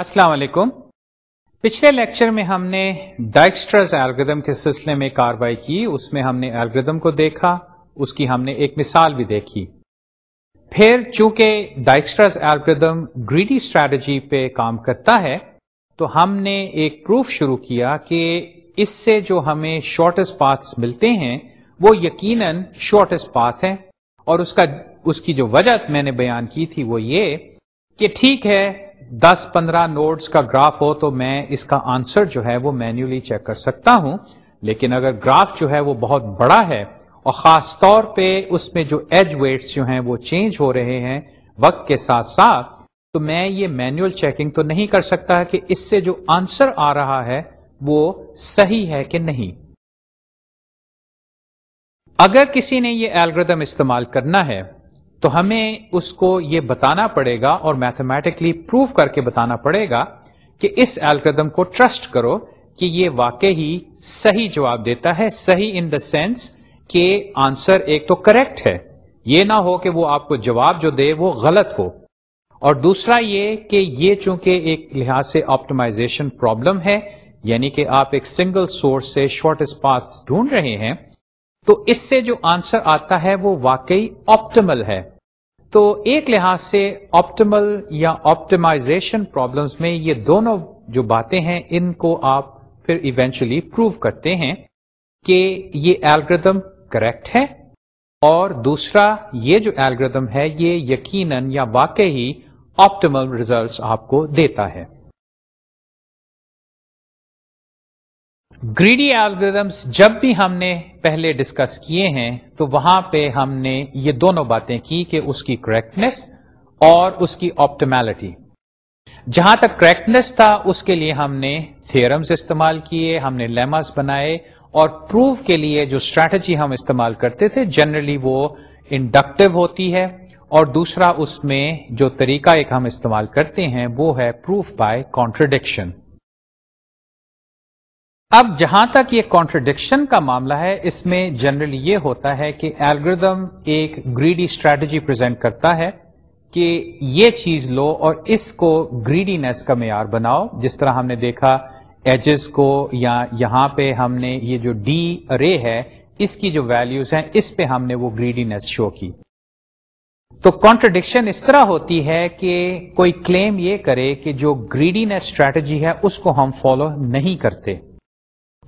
السلام علیکم پچھلے لیکچر میں ہم نے ڈائکسٹرز الگریدم کے سلسلے میں کاروائی کی اس میں ہم نے الگریدم کو دیکھا اس کی ہم نے ایک مثال بھی دیکھی پھر چونکہ ڈائکسٹرز الگریدم گریڈی اسٹریٹجی پہ کام کرتا ہے تو ہم نے ایک پروف شروع کیا کہ اس سے جو ہمیں شارٹیسٹ پاتھ ملتے ہیں وہ یقیناً شارٹیسٹ پاتھ ہیں اور اس کا اس کی جو وجہ میں نے بیان کی تھی وہ یہ کہ ٹھیک ہے دس پندرہ نوٹس کا گراف ہو تو میں اس کا آنسر جو ہے وہ مینولی چیک کر سکتا ہوں لیکن اگر گراف جو ہے وہ بہت بڑا ہے اور خاص طور پہ اس میں جو ایج ویٹس جو ہیں وہ چینج ہو رہے ہیں وقت کے ساتھ ساتھ تو میں یہ مینوئل چیکنگ تو نہیں کر سکتا کہ اس سے جو آنسر آ رہا ہے وہ صحیح ہے کہ نہیں اگر کسی نے یہ الگریدم استعمال کرنا ہے تو ہمیں اس کو یہ بتانا پڑے گا اور میتھمیٹکلی پروف کر کے بتانا پڑے گا کہ اس الکردم کو ٹرسٹ کرو کہ یہ واقع ہی صحیح جواب دیتا ہے صحیح ان دا سینس کہ آنسر ایک تو کریکٹ ہے یہ نہ ہو کہ وہ آپ کو جواب جو دے وہ غلط ہو اور دوسرا یہ کہ یہ چونکہ ایک لحاظ سے آپٹمائزیشن پرابلم ہے یعنی کہ آپ ایک سنگل سورس سے شارٹیسٹ پاس ڈھونڈ رہے ہیں تو اس سے جو آنسر آتا ہے وہ واقعی آپٹیمل ہے تو ایک لحاظ سے آپٹیمل یا آپٹیمائزیشن پرابلمس میں یہ دونوں جو باتیں ہیں ان کو آپ پھر ایونچولی پروو کرتے ہیں کہ یہ الگریدم کریکٹ ہے اور دوسرا یہ جو ایلگردم ہے یہ یقیناً یا واقعی آپٹیمل ریزلٹس آپ کو دیتا ہے گریڈی الگریدمس جب بھی ہم نے پہلے ڈسکس کیے ہیں تو وہاں پہ ہم نے یہ دونوں باتیں کی کہ اس کی کریکٹنیس اور اس کی آپٹیمیلٹی جہاں تک کریکٹنیس تھا اس کے لیے ہم نے تھیئرمس استعمال کیے ہم نے لیمس بنائے اور پروف کے لیے جو اسٹریٹجی ہم استعمال کرتے تھے جنرلی وہ انڈکٹیو ہوتی ہے اور دوسرا اس میں جو طریقہ ایک ہم استعمال کرتے ہیں وہ ہے پروف بائی کانٹرڈکشن اب جہاں تک یہ کانٹریڈکشن کا معاملہ ہے اس میں جنرل یہ ہوتا ہے کہ الگریدم ایک گریڈی اسٹریٹجی پرزینٹ کرتا ہے کہ یہ چیز لو اور اس کو گریڈی نیس کا معیار بناؤ جس طرح ہم نے دیکھا ایجز کو یا یہاں پہ ہم نے یہ جو ڈی رے ہے اس کی جو ویلیوز ہیں اس پہ ہم نے وہ گریڈی نیس شو کی تو کانٹریڈکشن اس طرح ہوتی ہے کہ کوئی کلیم یہ کرے کہ جو گریڈی نیس اسٹریٹجی ہے اس کو ہم فالو نہیں کرتے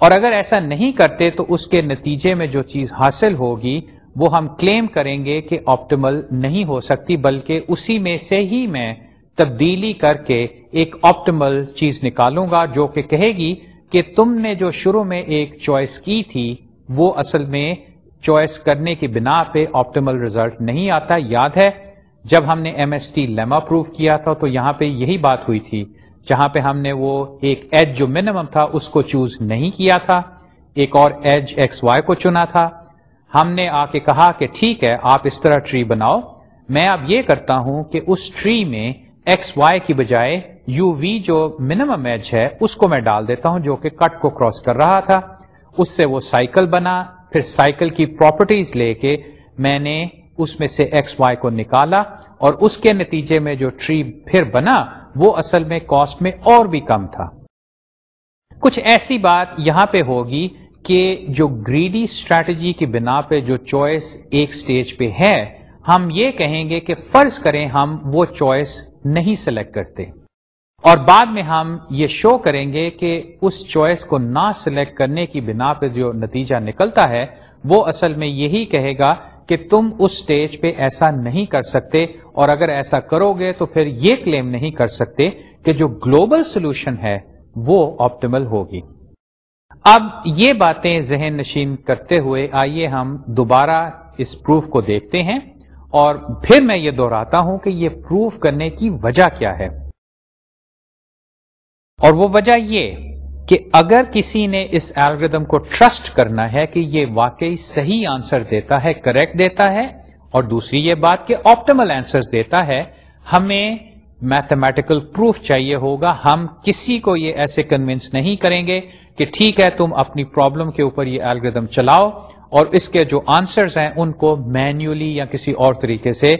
اور اگر ایسا نہیں کرتے تو اس کے نتیجے میں جو چیز حاصل ہوگی وہ ہم کلیم کریں گے کہ آپٹیمل نہیں ہو سکتی بلکہ اسی میں سے ہی میں تبدیلی کر کے ایک آپٹیمل چیز نکالوں گا جو کہ کہے گی کہ تم نے جو شروع میں ایک چوائس کی تھی وہ اصل میں چوائس کرنے کی بنا پہ آپٹیمل ریزلٹ نہیں آتا یاد ہے جب ہم نے M S T lemma proof کیا تھا تو یہاں پہ یہی بات ہوئی تھی جہاں پہ ہم نے وہ ایک ایج جو منیمم تھا اس کو چوز نہیں کیا تھا ایک اور ایج ایکس وائی کو چنا تھا ہم نے آ کے کہا کہ ٹھیک ہے آپ اس طرح ٹری بناؤ میں اب یہ کرتا ہوں کہ اس ٹری میں ایکس وائی کی بجائے یو وی جو منیمم ایج ہے اس کو میں ڈال دیتا ہوں جو کہ کٹ کو کراس کر رہا تھا اس سے وہ سائیکل بنا پھر سائیکل کی پراپرٹیز لے کے میں نے اس میں سے ایکس وائی کو نکالا اور اس کے نتیجے میں جو ٹری پھر بنا وہ اصل میں کاسٹ میں اور بھی کم تھا کچھ ایسی بات یہاں پہ ہوگی کہ جو گریڈی اسٹریٹجی کی بنا پہ جو چوائس ایک سٹیج پہ ہے ہم یہ کہیں گے کہ فرض کریں ہم وہ چوائس نہیں سلیکٹ کرتے اور بعد میں ہم یہ شو کریں گے کہ اس چوائس کو نہ سلیکٹ کرنے کی بنا پہ جو نتیجہ نکلتا ہے وہ اصل میں یہی کہے گا کہ تم اس اسٹیج پہ ایسا نہیں کر سکتے اور اگر ایسا کرو گے تو پھر یہ کلیم نہیں کر سکتے کہ جو گلوبل سولوشن ہے وہ آپٹیمل ہوگی اب یہ باتیں ذہن نشین کرتے ہوئے آئیے ہم دوبارہ اس پروف کو دیکھتے ہیں اور پھر میں یہ دہراتا ہوں کہ یہ پروف کرنے کی وجہ کیا ہے اور وہ وجہ یہ کہ اگر کسی نے اس الگریدم کو ٹرسٹ کرنا ہے کہ یہ واقعی صحیح آنسر دیتا ہے کریکٹ دیتا ہے اور دوسری یہ بات کہ آپٹیمل آنسر دیتا ہے ہمیں میتھمیٹیکل پروف چاہیے ہوگا ہم کسی کو یہ ایسے کنوینس نہیں کریں گے کہ ٹھیک ہے تم اپنی پرابلم کے اوپر یہ الگریدم چلاؤ اور اس کے جو آنسرز ہیں ان کو مینولی یا کسی اور طریقے سے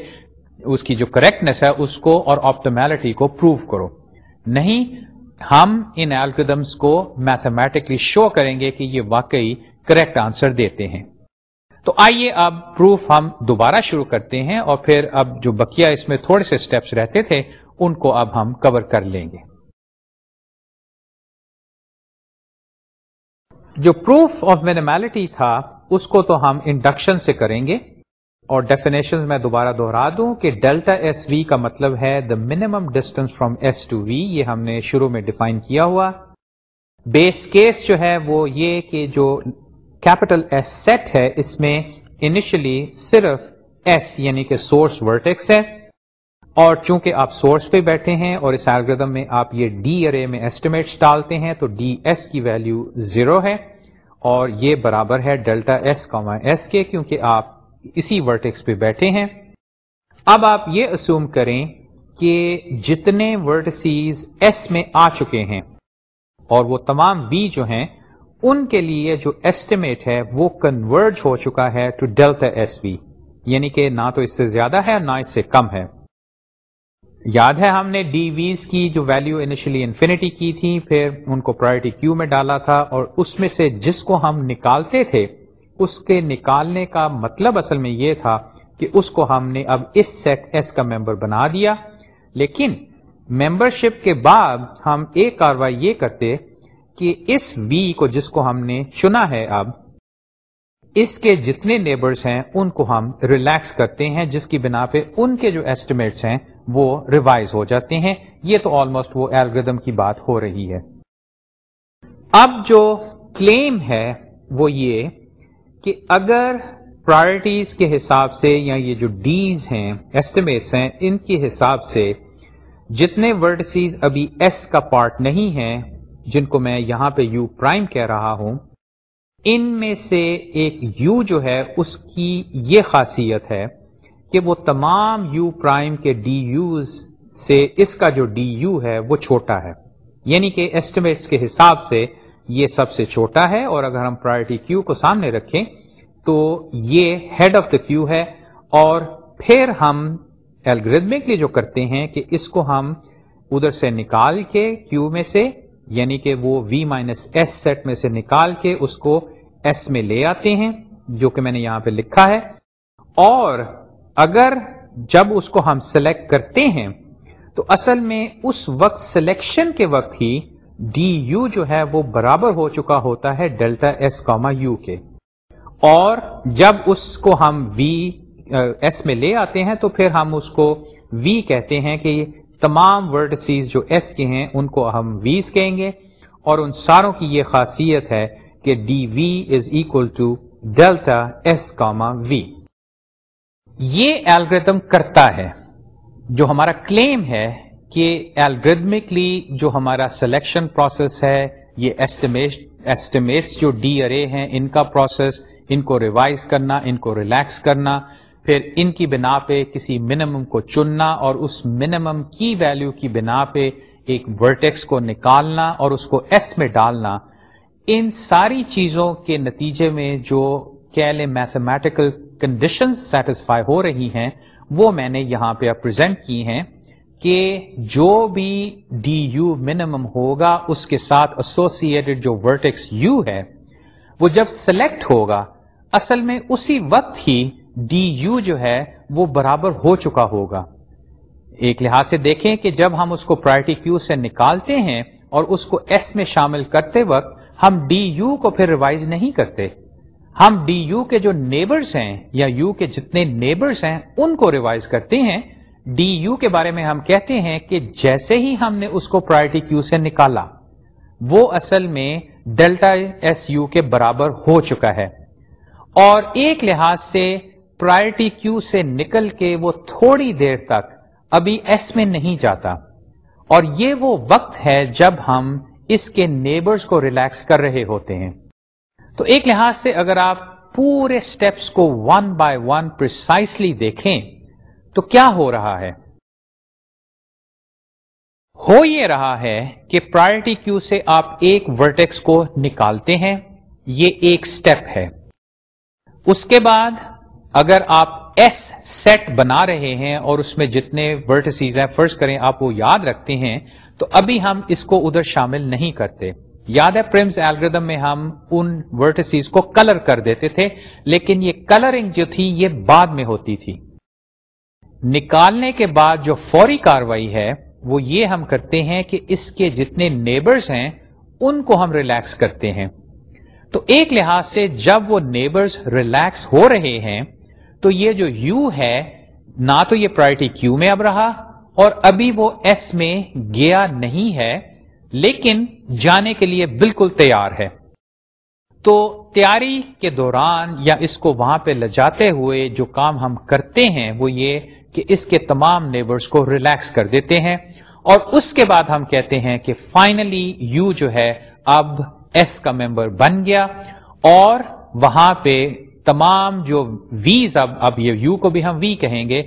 اس کی جو کریکٹنیس ہے اس کو اور آپٹیملٹی کو پروو کرو نہیں ہم ان الگریدمس کو میتھمیٹکلی شو کریں گے کہ یہ واقعی کریکٹ آنسر دیتے ہیں تو آئیے اب پروف ہم دوبارہ شروع کرتے ہیں اور پھر اب جو بکیا اس میں تھوڑے سے اسٹیپس رہتے تھے ان کو اب ہم کور کر لیں گے جو پروف آف مینملٹی تھا اس کو تو ہم انڈکشن سے کریں گے اور ڈیفینیشن میں دوبارہ دوہرا دوں کہ ڈیلٹا ایس وی کا مطلب ہے the minimum distance from s to v یہ ہم نے شروع میں ڈیفائن کیا ہوا بیس کیس جو ہے وہ یہ کہ جو کیپٹل ایس سیٹ ہے اس میں انیشلی صرف ایس یعنی کہ سورس ورٹیکس ہے اور چونکہ آپ سورس پہ بیٹھے ہیں اور اس ایلگردم میں آپ یہ ڈی ارے میں ایسٹیمیٹس ڈالتے ہیں تو ڈی ایس کی ویلو زیرو ہے اور یہ برابر ہے ڈیلٹا ایس کاما ایس کے کیونکہ آپ اسی ورٹیکس پہ بیٹھے ہیں اب آپ یہ اسوم کریں کہ جتنے ورٹسیز ایس میں آ چکے ہیں اور وہ تمام وی جو ہیں ان کے لیے جو ایسٹیمیٹ ہے وہ کنورج ہو چکا ہے ٹو ڈیلٹا ایس وی یعنی کہ نہ تو اس سے زیادہ ہے نہ اس سے کم ہے یاد ہے ہم نے ڈی ویز کی جو ویلیو انیشلی انفینٹی کی تھی پھر ان کو پرائرٹی کیو میں ڈالا تھا اور اس میں سے جس کو ہم نکالتے تھے اس کے نکالنے کا مطلب اصل میں یہ تھا کہ اس کو ہم نے اب اس سیٹ ایس کا ممبر بنا دیا لیکن ممبر شپ کے بعد ہم ایک کاروائی یہ کرتے کہ اس وی کو جس کو ہم نے چنا ہے اب اس کے جتنے نیبرز ہیں ان کو ہم ریلیکس کرتے ہیں جس کی بنا پہ ان کے جو ایسٹیمیٹس ہیں وہ ریوائز ہو جاتے ہیں یہ تو آلموسٹ وہ ایلگردم کی بات ہو رہی ہے اب جو کلیم ہے وہ یہ کہ اگر پرائرٹیز کے حساب سے یا یہ جو ڈیز ہیں ایسٹیمیٹس ہیں ان کے حساب سے جتنے ورڈسیز ابھی ایس کا پارٹ نہیں ہے جن کو میں یہاں پہ یو پرائم کہہ رہا ہوں ان میں سے ایک یو جو ہے اس کی یہ خاصیت ہے کہ وہ تمام یو پرائم کے ڈی یوز سے اس کا جو ڈی یو ہے وہ چھوٹا ہے یعنی کہ ایسٹیمیٹس کے حساب سے یہ سب سے چھوٹا ہے اور اگر ہم پرائرٹی کیو کو سامنے رکھیں تو یہ ہیڈ آف دا کیو ہے اور پھر ہم جو کرتے ہیں کہ اس کو ہم ادھر سے نکال کے کیو میں سے یعنی کہ وہ وی مائنس ایس سیٹ میں سے نکال کے اس کو ایس میں لے آتے ہیں جو کہ میں نے یہاں پہ لکھا ہے اور اگر جب اس کو ہم سلیکٹ کرتے ہیں تو اصل میں اس وقت سلیکشن کے وقت ہی ڈی یو جو ہے وہ برابر ہو چکا ہوتا ہے ڈیلٹا ایس کاما یو کے اور جب اس کو ہم وی ایس میں لے آتے ہیں تو پھر ہم اس کو وی کہتے ہیں کہ تمام ورڈ سیز جو ایس کے ہیں ان کو ہم ویز کہیں گے اور ان ساروں کی یہ خاصیت ہے کہ d v is equal to delta s comma v یہ الگریدم کرتا ہے جو ہمارا کلیم ہے کہ الگریدمکلی جو ہمارا سلیکشن پروسیس ہے یہ ایسٹیمیٹس جو ڈی ارے ہیں ان کا پروسیس ان کو ریوائز کرنا ان کو ریلیکس کرنا پھر ان کی بنا پہ کسی منیمم کو چننا اور اس منیمم کی ویلیو کی بنا پہ ایک ورٹیکس کو نکالنا اور اس کو ایس میں ڈالنا ان ساری چیزوں کے نتیجے میں جو کیلے میتھمیٹیکل کنڈیشن سیٹسفائی ہو رہی ہیں وہ میں نے یہاں پہ پرزینٹ کی ہیں کہ جو بھی ڈی یو منیمم ہوگا اس کے ساتھ ایسوسیڈ جو ورٹیکس یو ہے وہ جب سلیکٹ ہوگا اصل میں اسی وقت ہی ڈی یو جو ہے وہ برابر ہو چکا ہوگا ایک لحاظ سے دیکھیں کہ جب ہم اس کو پرائرٹی کیو سے نکالتے ہیں اور اس کو ایس میں شامل کرتے وقت ہم ڈی یو کو پھر ریوائز نہیں کرتے ہم ڈی یو کے جو نیبرز ہیں یا یو کے جتنے نیبرز ہیں ان کو ریوائز کرتے ہیں ڈی یو کے بارے میں ہم کہتے ہیں کہ جیسے ہی ہم نے اس کو پرائرٹی کیو سے نکالا وہ اصل میں ڈیلٹا ایس یو کے برابر ہو چکا ہے اور ایک لحاظ سے پرائرٹی کیو سے نکل کے وہ تھوڑی دیر تک ابھی ایس میں نہیں جاتا اور یہ وہ وقت ہے جب ہم اس کے نیبرز کو ریلیکس کر رہے ہوتے ہیں تو ایک لحاظ سے اگر آپ پورے اسٹیپس کو ون بائی ون پرسائسلی دیکھیں تو کیا ہو رہا ہے ہو یہ رہا ہے کہ پرائرٹی کیو سے آپ ایک ورٹیکس کو نکالتے ہیں یہ ایک سٹیپ ہے اس کے بعد اگر آپ ایس سیٹ بنا رہے ہیں اور اس میں جتنے ورٹسیز ہیں فرض کریں آپ وہ یاد رکھتے ہیں تو ابھی ہم اس کو ادھر شامل نہیں کرتے یاد ہے پرمس ایلگردم میں ہم ان ورٹسیز کو کلر کر دیتے تھے لیکن یہ کلرنگ جو تھی یہ بعد میں ہوتی تھی نکالنے کے بعد جو فوری کاروائی ہے وہ یہ ہم کرتے ہیں کہ اس کے جتنے نیبرز ہیں ان کو ہم ریلیکس کرتے ہیں تو ایک لحاظ سے جب وہ نیبرز ریلیکس ہو رہے ہیں تو یہ جو یو ہے نہ تو یہ پرائرٹی کیو میں اب رہا اور ابھی وہ ایس میں گیا نہیں ہے لیکن جانے کے لیے بالکل تیار ہے تو تیاری کے دوران یا اس کو وہاں پہ لے جاتے ہوئے جو کام ہم کرتے ہیں وہ یہ کہ اس کے تمام لیبرس کو ریلیکس کر دیتے ہیں اور اس کے بعد ہم کہتے ہیں کہ فائنلی یو جو ہے اب ایس کا ممبر بن گیا اور وہاں پہ تمام جو ویز اب اب یہ یو کو بھی ہم وی کہیں گے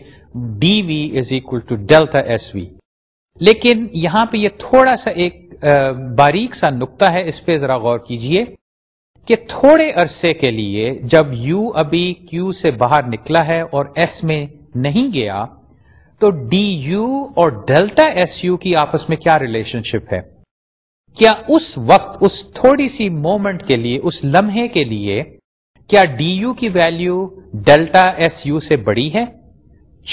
d v is equal to delta s v لیکن یہاں پہ یہ تھوڑا سا ایک باریک سا نقطہ ہے اس پہ ذرا غور کیجئے کہ تھوڑے عرصے کے لیے جب یو ابھی کیو سے باہر نکلا ہے اور ایس میں نہیں گیا تو ڈی یو اور ڈیلٹا ایس یو کی آپس میں کیا ریلیشن شپ ہے کیا اس وقت اس تھوڑی سی مومنٹ کے لیے اس لمحے کے لیے کیا ڈی یو کی ویلیو ڈیلٹا ایس یو سے بڑی ہے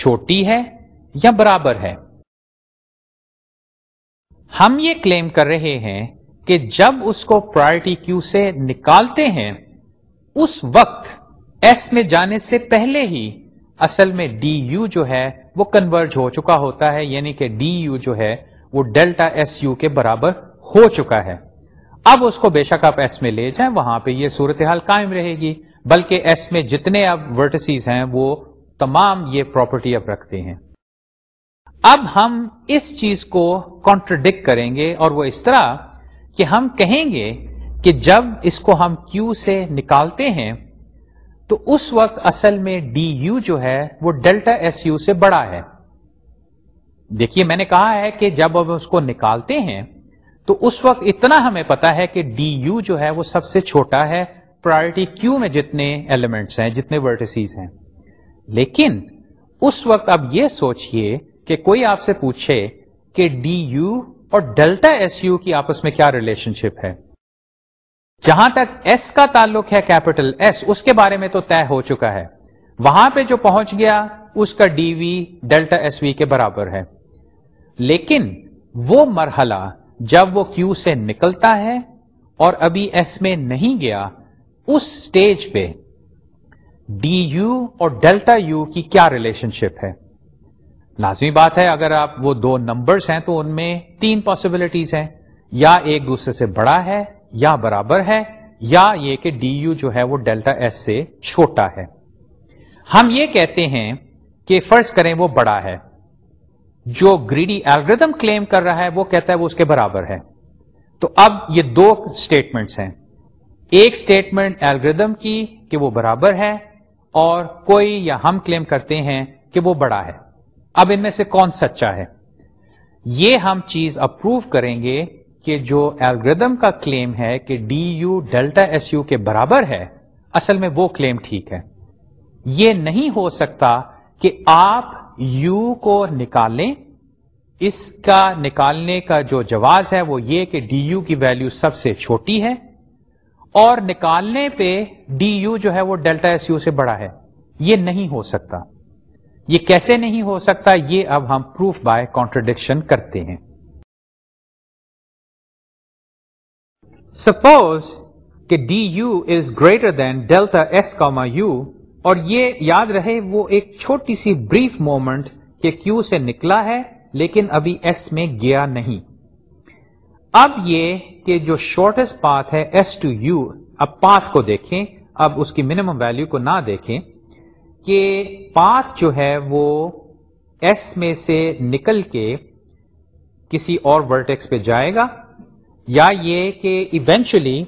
چھوٹی ہے یا برابر ہے ہم یہ کلیم کر رہے ہیں کہ جب اس کو پرائرٹی کیو سے نکالتے ہیں اس وقت ایس میں جانے سے پہلے ہی اصل میں ڈی یو جو ہے وہ کنورج ہو چکا ہوتا ہے یعنی کہ ڈی یو جو ہے وہ ڈیلٹا ایس یو کے برابر ہو چکا ہے اب اس کو بے شک آپ ایس میں لے جائیں وہاں پہ یہ صورتحال قائم رہے گی بلکہ ایس میں جتنے اب ورٹسیز ہیں وہ تمام یہ پراپرٹی اب رکھتے ہیں اب ہم اس چیز کو کانٹرڈکٹ کریں گے اور وہ اس طرح کہ ہم کہیں گے کہ جب اس کو ہم کیو سے نکالتے ہیں تو اس وقت اصل میں ڈی یو جو ہے وہ ڈیلٹا ایس یو سے بڑا ہے دیکھیے میں نے کہا ہے کہ جب ہم اس کو نکالتے ہیں تو اس وقت اتنا ہمیں پتا ہے کہ ڈی یو جو ہے وہ سب سے چھوٹا ہے پرائرٹی کیو میں جتنے ایلیمنٹس ہیں جتنے ورٹیسیز ہیں لیکن اس وقت اب یہ سوچئے کہ کوئی آپ سے پوچھے کہ ڈی یو اور ڈیلٹا ایس یو کی آپس میں کیا ریلیشن شپ ہے جہاں تک ایس کا تعلق ہے کیپٹل ایس اس کے بارے میں تو طے ہو چکا ہے وہاں پہ جو پہنچ گیا اس کا d v delta s v کے برابر ہے لیکن وہ مرحلہ جب وہ کیو سے نکلتا ہے اور ابھی ایس میں نہیں گیا اس سٹیج پہ ڈی یو اور ڈیلٹا یو کی کیا ریلیشن شپ ہے لازمی بات ہے اگر آپ وہ دو نمبرز ہیں تو ان میں تین پاسبلٹیز ہیں یا ایک دوسرے سے بڑا ہے یا برابر ہے یا یہ کہ ڈی یو جو ہے وہ ڈیلٹا ایس سے چھوٹا ہے ہم یہ کہتے ہیں کہ فرض کریں وہ بڑا ہے جو گریڈی کلیم کر رہا ہے وہ کہتا ہے وہ اس کے برابر ہے تو اب یہ دو اسٹیٹمنٹس ہیں ایک اسٹیٹمنٹ ایلگردم کی کہ وہ برابر ہے اور کوئی یا ہم کلیم کرتے ہیں کہ وہ بڑا ہے اب ان میں سے کون سچا ہے یہ ہم چیز اپروو کریں گے کہ جو ایلگردم کا کلیم ہے کہ d u delta s u کے برابر ہے اصل میں وہ کلیم ٹھیک ہے یہ نہیں ہو سکتا کہ آپ یو کو نکالیں اس کا نکالنے کا جو جواز ہے وہ یہ کہ ڈی یو کی ویلیو سب سے چھوٹی ہے اور نکالنے پہ ڈی یو جو ہے وہ ڈیلٹا ایس یو سے بڑا ہے یہ نہیں ہو سکتا یہ کیسے نہیں ہو سکتا یہ اب ہم پروف بائی کانٹرڈکشن کرتے ہیں سپوز کہ d u is greater than delta s comma u اور یہ یاد رہے وہ ایک چھوٹی سی بریف مومنٹ کہ کیو سے نکلا ہے لیکن ابھی ایس میں گیا نہیں اب یہ کہ جو شارٹیسٹ پاتھ ہے ایس ٹو یو اب پاتھ کو دیکھیں اب اس کی منیمم ویلو کو نہ دیکھیں کہ پاتھ جو ہے وہ ایس میں سے نکل کے کسی اور ورٹیکس پہ جائے گا یا یہ کہ ایونچولی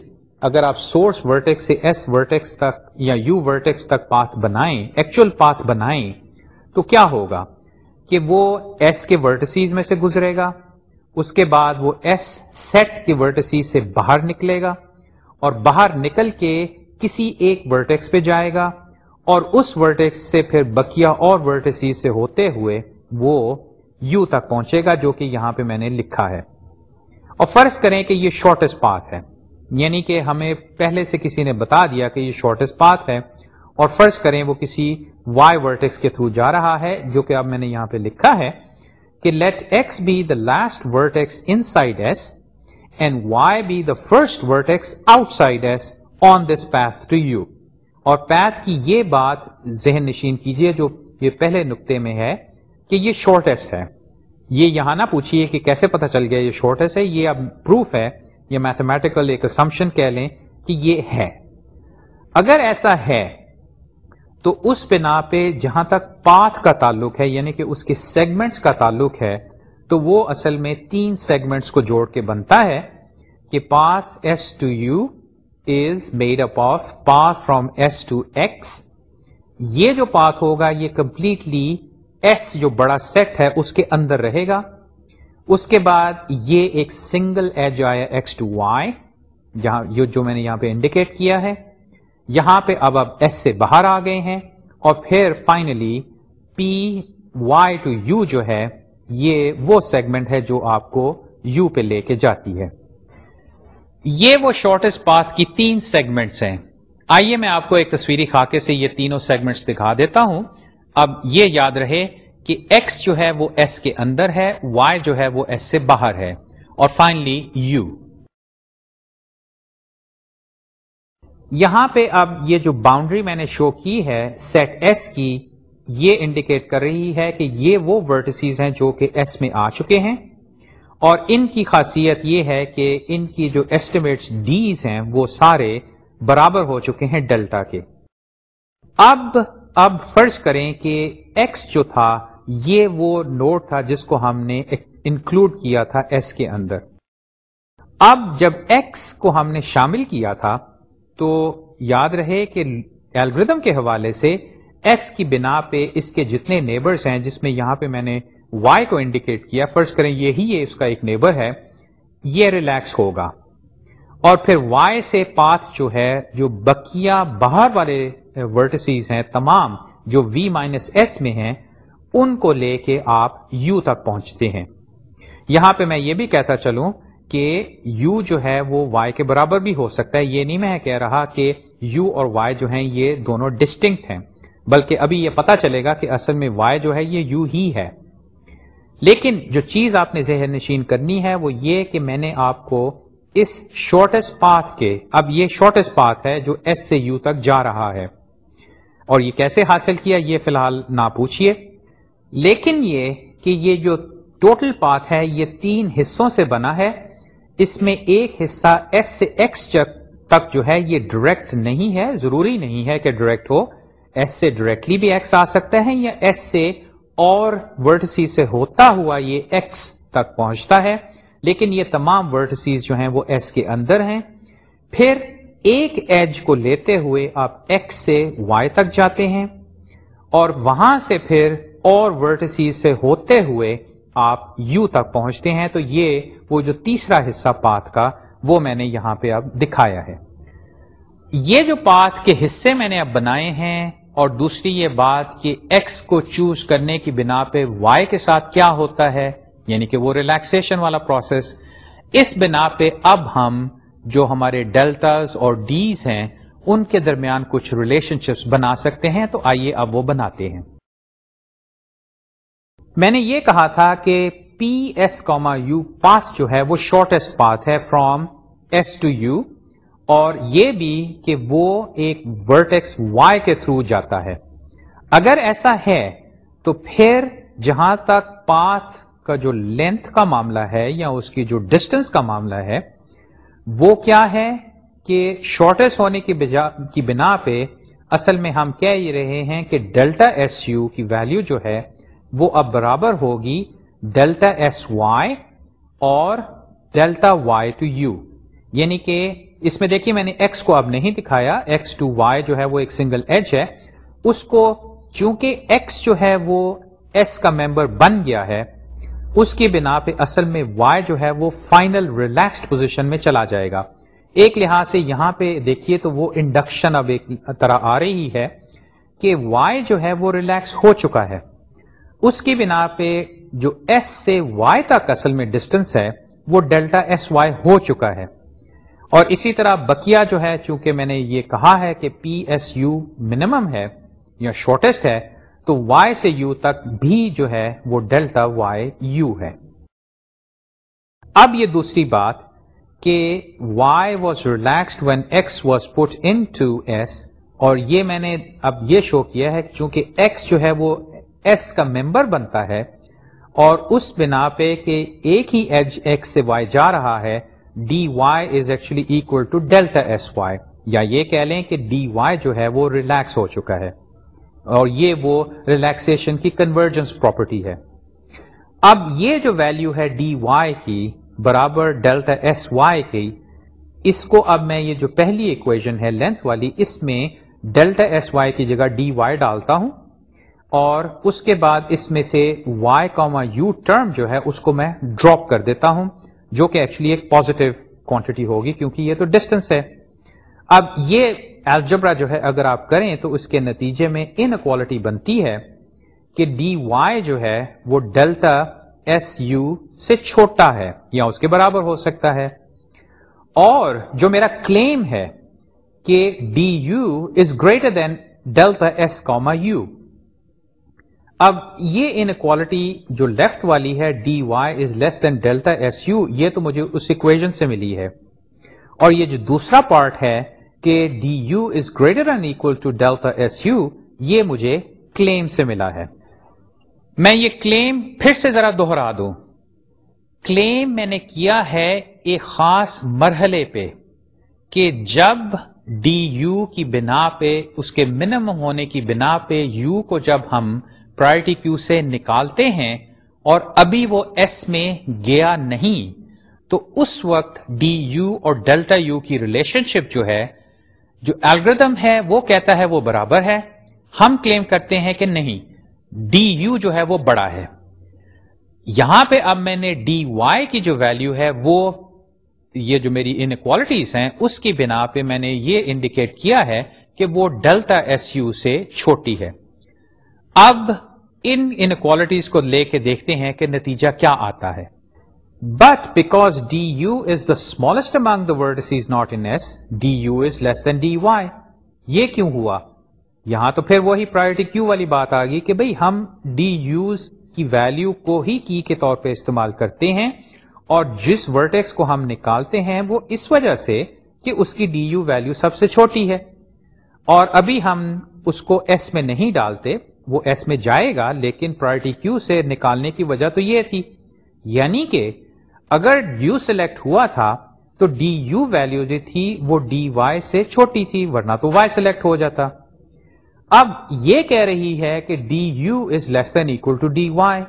اگر آپ سورس ورٹیکس سے ایس ورٹیکس تک یا یو ورٹیکس تک پاتھ بنائیں ایکچوئل پاتھ بنائیں تو کیا ہوگا کہ وہ ایس کے ورٹسیز میں سے گزرے گا اس کے بعد وہ ایس سیٹ کے ورٹسیز سے باہر نکلے گا اور باہر نکل کے کسی ایک ورٹیکس پہ جائے گا اور اس ورٹیکس سے پھر بکیا اور ورٹسیز سے ہوتے ہوئے وہ یو تک پہنچے گا جو کہ یہاں پہ میں نے لکھا ہے اور فرض کریں کہ یہ شارٹیسٹ پاتھ ہے یعنی کہ ہمیں پہلے سے کسی نے بتا دیا کہ یہ شارٹیسٹ پاتھ ہے اور فرض کریں وہ کسی وائی ورٹیکس کے تھرو جا رہا ہے جو کہ اب میں نے یہاں پہ لکھا ہے کہ let x be the last vertex inside s and y be the first vertex outside s on this path to u اور پیتھ کی یہ بات ذہن نشین کیجئے جو یہ پہلے نقطے میں ہے کہ یہ شارٹیسٹ ہے یہ یہاں نہ پوچھیے کہ کیسے پتہ چل گیا یہ شارٹ ہے یہ اب پروف ہے یہ میتھمیٹیکل ایک اسمپشن کہہ لیں کہ یہ ہے اگر ایسا ہے تو اس بنا پہ جہاں تک پاتھ کا تعلق ہے یعنی کہ اس کے سیگمنٹس کا تعلق ہے تو وہ اصل میں تین سیگمنٹس کو جوڑ کے بنتا ہے کہ path s to u is made up of path from s to x یہ جو پاتھ ہوگا یہ کمپلیٹلی ایس جو بڑا سیٹ ہے اس کے اندر رہے گا اس کے بعد یہ ایک سنگل ایج آیا ایکس ٹو وائی جہاں جو میں نے یہاں پہ انڈیکیٹ کیا ہے یہاں پہ اب اب ایس سے باہر آ گئے ہیں اور پھر finally p y to u جو ہے یہ وہ سیگمنٹ ہے جو آپ کو یو پہ لے کے جاتی ہے یہ وہ شارٹیسٹ پاس کی تین سیگمنٹس ہیں آئیے میں آپ کو ایک تصویری خاکے سے یہ تینوں سیگمنٹس دکھا دیتا ہوں اب یہ یاد رہے کہ ایکس جو ہے وہ ایس کے اندر ہے وائی جو ہے وہ ایس سے باہر ہے اور فائنلی یو یہاں پہ اب یہ جو باؤنڈری میں نے شو کی ہے سیٹ ایس کی یہ انڈیکیٹ کر رہی ہے کہ یہ وہ ورٹسیز ہیں جو کہ ایس میں آ چکے ہیں اور ان کی خاصیت یہ ہے کہ ان کی جو ایسٹیمیٹس ڈیز ہیں وہ سارے برابر ہو چکے ہیں ڈیلٹا کے اب اب فرض کریں کہ ایکس جو تھا یہ وہ نوڈ تھا جس کو ہم نے انکلوڈ کیا تھا ایس کے اندر اب جب ایکس کو ہم نے شامل کیا تھا تو یاد رہے کہ الگریدم کے حوالے سے ایکس کی بنا پہ اس کے جتنے نیبرز ہیں جس میں یہاں پہ میں نے وائی کو انڈیکیٹ کیا فرض کریں یہی یہ اس کا ایک نیبر ہے یہ ریلیکس ہوگا اور پھر وائی سے پاتھ جو ہے جو بکیا باہر والے ورٹسیز ہیں تمام جو وی مائنس ایس میں ہیں ان کو لے کے آپ یو تک پہنچتے ہیں یہاں پہ میں یہ بھی کہتا چلوں کہ یو جو ہے وہ وائی کے برابر بھی ہو سکتا ہے یہ نہیں میں کہہ رہا کہ یو اور وائی جو ہیں یہ دونوں ڈسٹنکٹ ہیں بلکہ ابھی یہ پتا چلے گا کہ اصل میں وائی جو ہے یہ یو ہی ہے لیکن جو چیز آپ نے ذہن نشین کرنی ہے وہ یہ کہ میں نے آپ کو اس شارٹیسٹ پاتھ کے اب یہ شارٹیسٹ پاتھ ہے جو ایس سے یو تک جا رہا ہے اور یہ کیسے حاصل کیا یہ فی الحال نہ پوچھیے لیکن یہ کہ یہ جو ٹوٹل پات ہے یہ تین حصوں سے بنا ہے اس میں ایک حصہ ایس سے ایکس تک جو ہے یہ ڈائریکٹ نہیں ہے ضروری نہیں ہے کہ ڈائریکٹ ہو ایس سے ڈائریکٹلی بھی ایکس آ سکتا ہے یا ایس سے اور سے ہوتا ہوا یہ ایکس تک پہنچتا ہے لیکن یہ تمام ورڈ سیز جو ہیں وہ ایس کے اندر ہیں پھر ایک ایج کو لیتے ہوئے آپ ایکس سے وائی تک جاتے ہیں اور وہاں سے پھر اور ورٹسی سے ہوتے ہوئے آپ یو تک پہنچتے ہیں تو یہ وہ جو تیسرا حصہ پاتھ کا وہ میں نے یہاں پہ اب دکھایا ہے یہ جو پاتھ کے حصے میں نے اب بنائے ہیں اور دوسری یہ بات کہ ایکس کو چوز کرنے کی بنا پہ وائی کے ساتھ کیا ہوتا ہے یعنی کہ وہ ریلیکسن والا پروسیس اس بنا پہ اب ہم جو ہمارے ڈیلٹاز اور ڈیز ہیں ان کے درمیان کچھ ریلیشن شپس بنا سکتے ہیں تو آئیے اب وہ بناتے ہیں میں نے یہ کہا تھا کہ p s comma u path جو ہے وہ شارٹیسٹ پاتھ ہے فرام ایس ٹو یو اور یہ بھی کہ وہ ایک ورٹیکس وائی کے تھرو جاتا ہے اگر ایسا ہے تو پھر جہاں تک پاتھ کا جو لینتھ کا معاملہ ہے یا اس کی جو ڈسٹینس کا معاملہ ہے وہ کیا ہے کہ شارٹیج ہونے کی بجا کی بنا پہ اصل میں ہم کہہ یہ رہے ہیں کہ ڈیلٹا ایس یو کی ویلو جو ہے وہ اب برابر ہوگی ڈیلٹا ایس وائی اور ڈیلٹا وائی ٹو یو یعنی کہ اس میں دیکھیے میں نے ایکس کو اب نہیں دکھایا ایکس ٹو وائی جو ہے وہ ایک سنگل ایج ہے اس کو چونکہ ایکس جو ہے وہ ایس کا ممبر بن گیا ہے اس کی بنا پہ اصل میں وائی جو ہے وہ فائنل ریلیکسڈ پوزیشن میں چلا جائے گا ایک لحاظ سے یہاں پہ دیکھیے تو وہ انڈکشن اب ایک طرح آ رہی ہے ہے کہ وائی جو وہ ریلیکس ہو چکا ہے اس کی بنا پہ جو ایس سے وائی تک اصل میں ڈسٹنس ہے وہ ڈیلٹا ایس وائی ہو چکا ہے اور اسی طرح بکیا جو ہے چونکہ میں نے یہ کہا ہے کہ پی ایس یو منیمم ہے یا شارٹیسٹ ہے تو وائی سے یو تک بھی جو ہے وہ ڈیلٹا وائی یو ہے اب یہ دوسری بات کہ y was relaxed when x was put into s اور یہ میں نے اب یہ شو کیا ہے چونکہ ایکس جو ہے وہ ایس کا ممبر بنتا ہے اور اس بنا پہ کہ ایک ہی ایج ایکس سے وائی جا رہا ہے d y is actually equal to delta s y یا یہ کہہ لیں کہ ڈی وائی جو ہے وہ ریلیکس ہو چکا ہے اور یہ وہ ریلیکسیشن کی کنورجنس پراپرٹی ہے اب یہ جو ویلو ہے ڈی وائی کی برابر ڈیلٹا ایس وائی کی اس کو اب میں یہ جو پہلی ایکویشن ہے لینتھ والی اس میں ڈیلٹا ایس وائی کی جگہ ڈی وائی ڈالتا ہوں اور اس کے بعد اس میں سے وائی کاما یو ٹرم جو ہے اس کو میں ڈراپ کر دیتا ہوں جو کہ ایکچولی ایک پازیٹیو کوانٹٹی ہوگی کیونکہ یہ تو ڈسٹینس ہے اب یہ الجبرا جو ہے اگر آپ کریں تو اس کے نتیجے میں ان اکوالٹی بنتی ہے کہ ڈی وائی جو ہے وہ ڈیلٹا ایس یو سے چھوٹا ہے یا اس کے برابر ہو سکتا ہے اور جو میرا کلیم ہے کہ d u is greater than delta s comma u اب یہ ان اکوالٹی جو لیفٹ والی ہے d y is less than delta s u یہ تو مجھے اس اکویژن سے ملی ہے اور یہ جو دوسرا پارٹ ہے کہ d u is greater than equal to delta s u یہ مجھے کلیم سے ملا ہے میں یہ کلیم پھر سے ذرا دوہرا دوں کلیم میں نے کیا ہے ایک خاص مرحلے پہ کہ جب ڈی یو کی بنا پہ اس کے منیمم ہونے کی بنا پہ یو کو جب ہم پرائرٹی کیو سے نکالتے ہیں اور ابھی وہ ایس میں گیا نہیں تو اس وقت ڈی یو اور ڈیلٹا یو کی ریلیشن شپ جو ہے جو ہے وہ کہتا ہے وہ برابر ہے ہم کلیم کرتے ہیں کہ نہیں ڈی یو جو ہے وہ بڑا ہے یہاں پہ اب میں نے ڈی وائی کی جو ویلو ہے وہ یہ جو میری انکوالٹیز ہیں اس کی بنا پہ میں نے یہ انڈیکیٹ کیا ہے کہ وہ ڈیلٹا ایس یو سے چھوٹی ہے اب انکوالٹیز کو لے کے دیکھتے ہیں کہ نتیجہ کیا آتا ہے but back d u is the smallest among the word is not Anas d u is less than d y یہ کیوں ہوا یہاں تو پھر وہی پرائرٹی کیو والی بات آ گئی کہ ویلیو کو ہی کی کے طور پہ استعمال کرتے ہیں اور جس ورٹیکس کو ہم نکالتے ہیں وہ اس وجہ سے کہ اس کی ڈی یو ویلیو سب سے چھوٹی ہے اور ابھی ہم اس کو ایس میں نہیں ڈالتے وہ ایس میں جائے گا لیکن پرائرٹی کیو سے نکالنے کی وجہ تو یہ تھی یعنی کہ اگر یو سلیکٹ ہوا تھا تو ڈی یو ویلو جو تھی وہ ڈی وائی سے چھوٹی تھی ورنہ تو وائی سلیکٹ ہو جاتا اب یہ کہہ رہی ہے کہ d u is less than equal to d y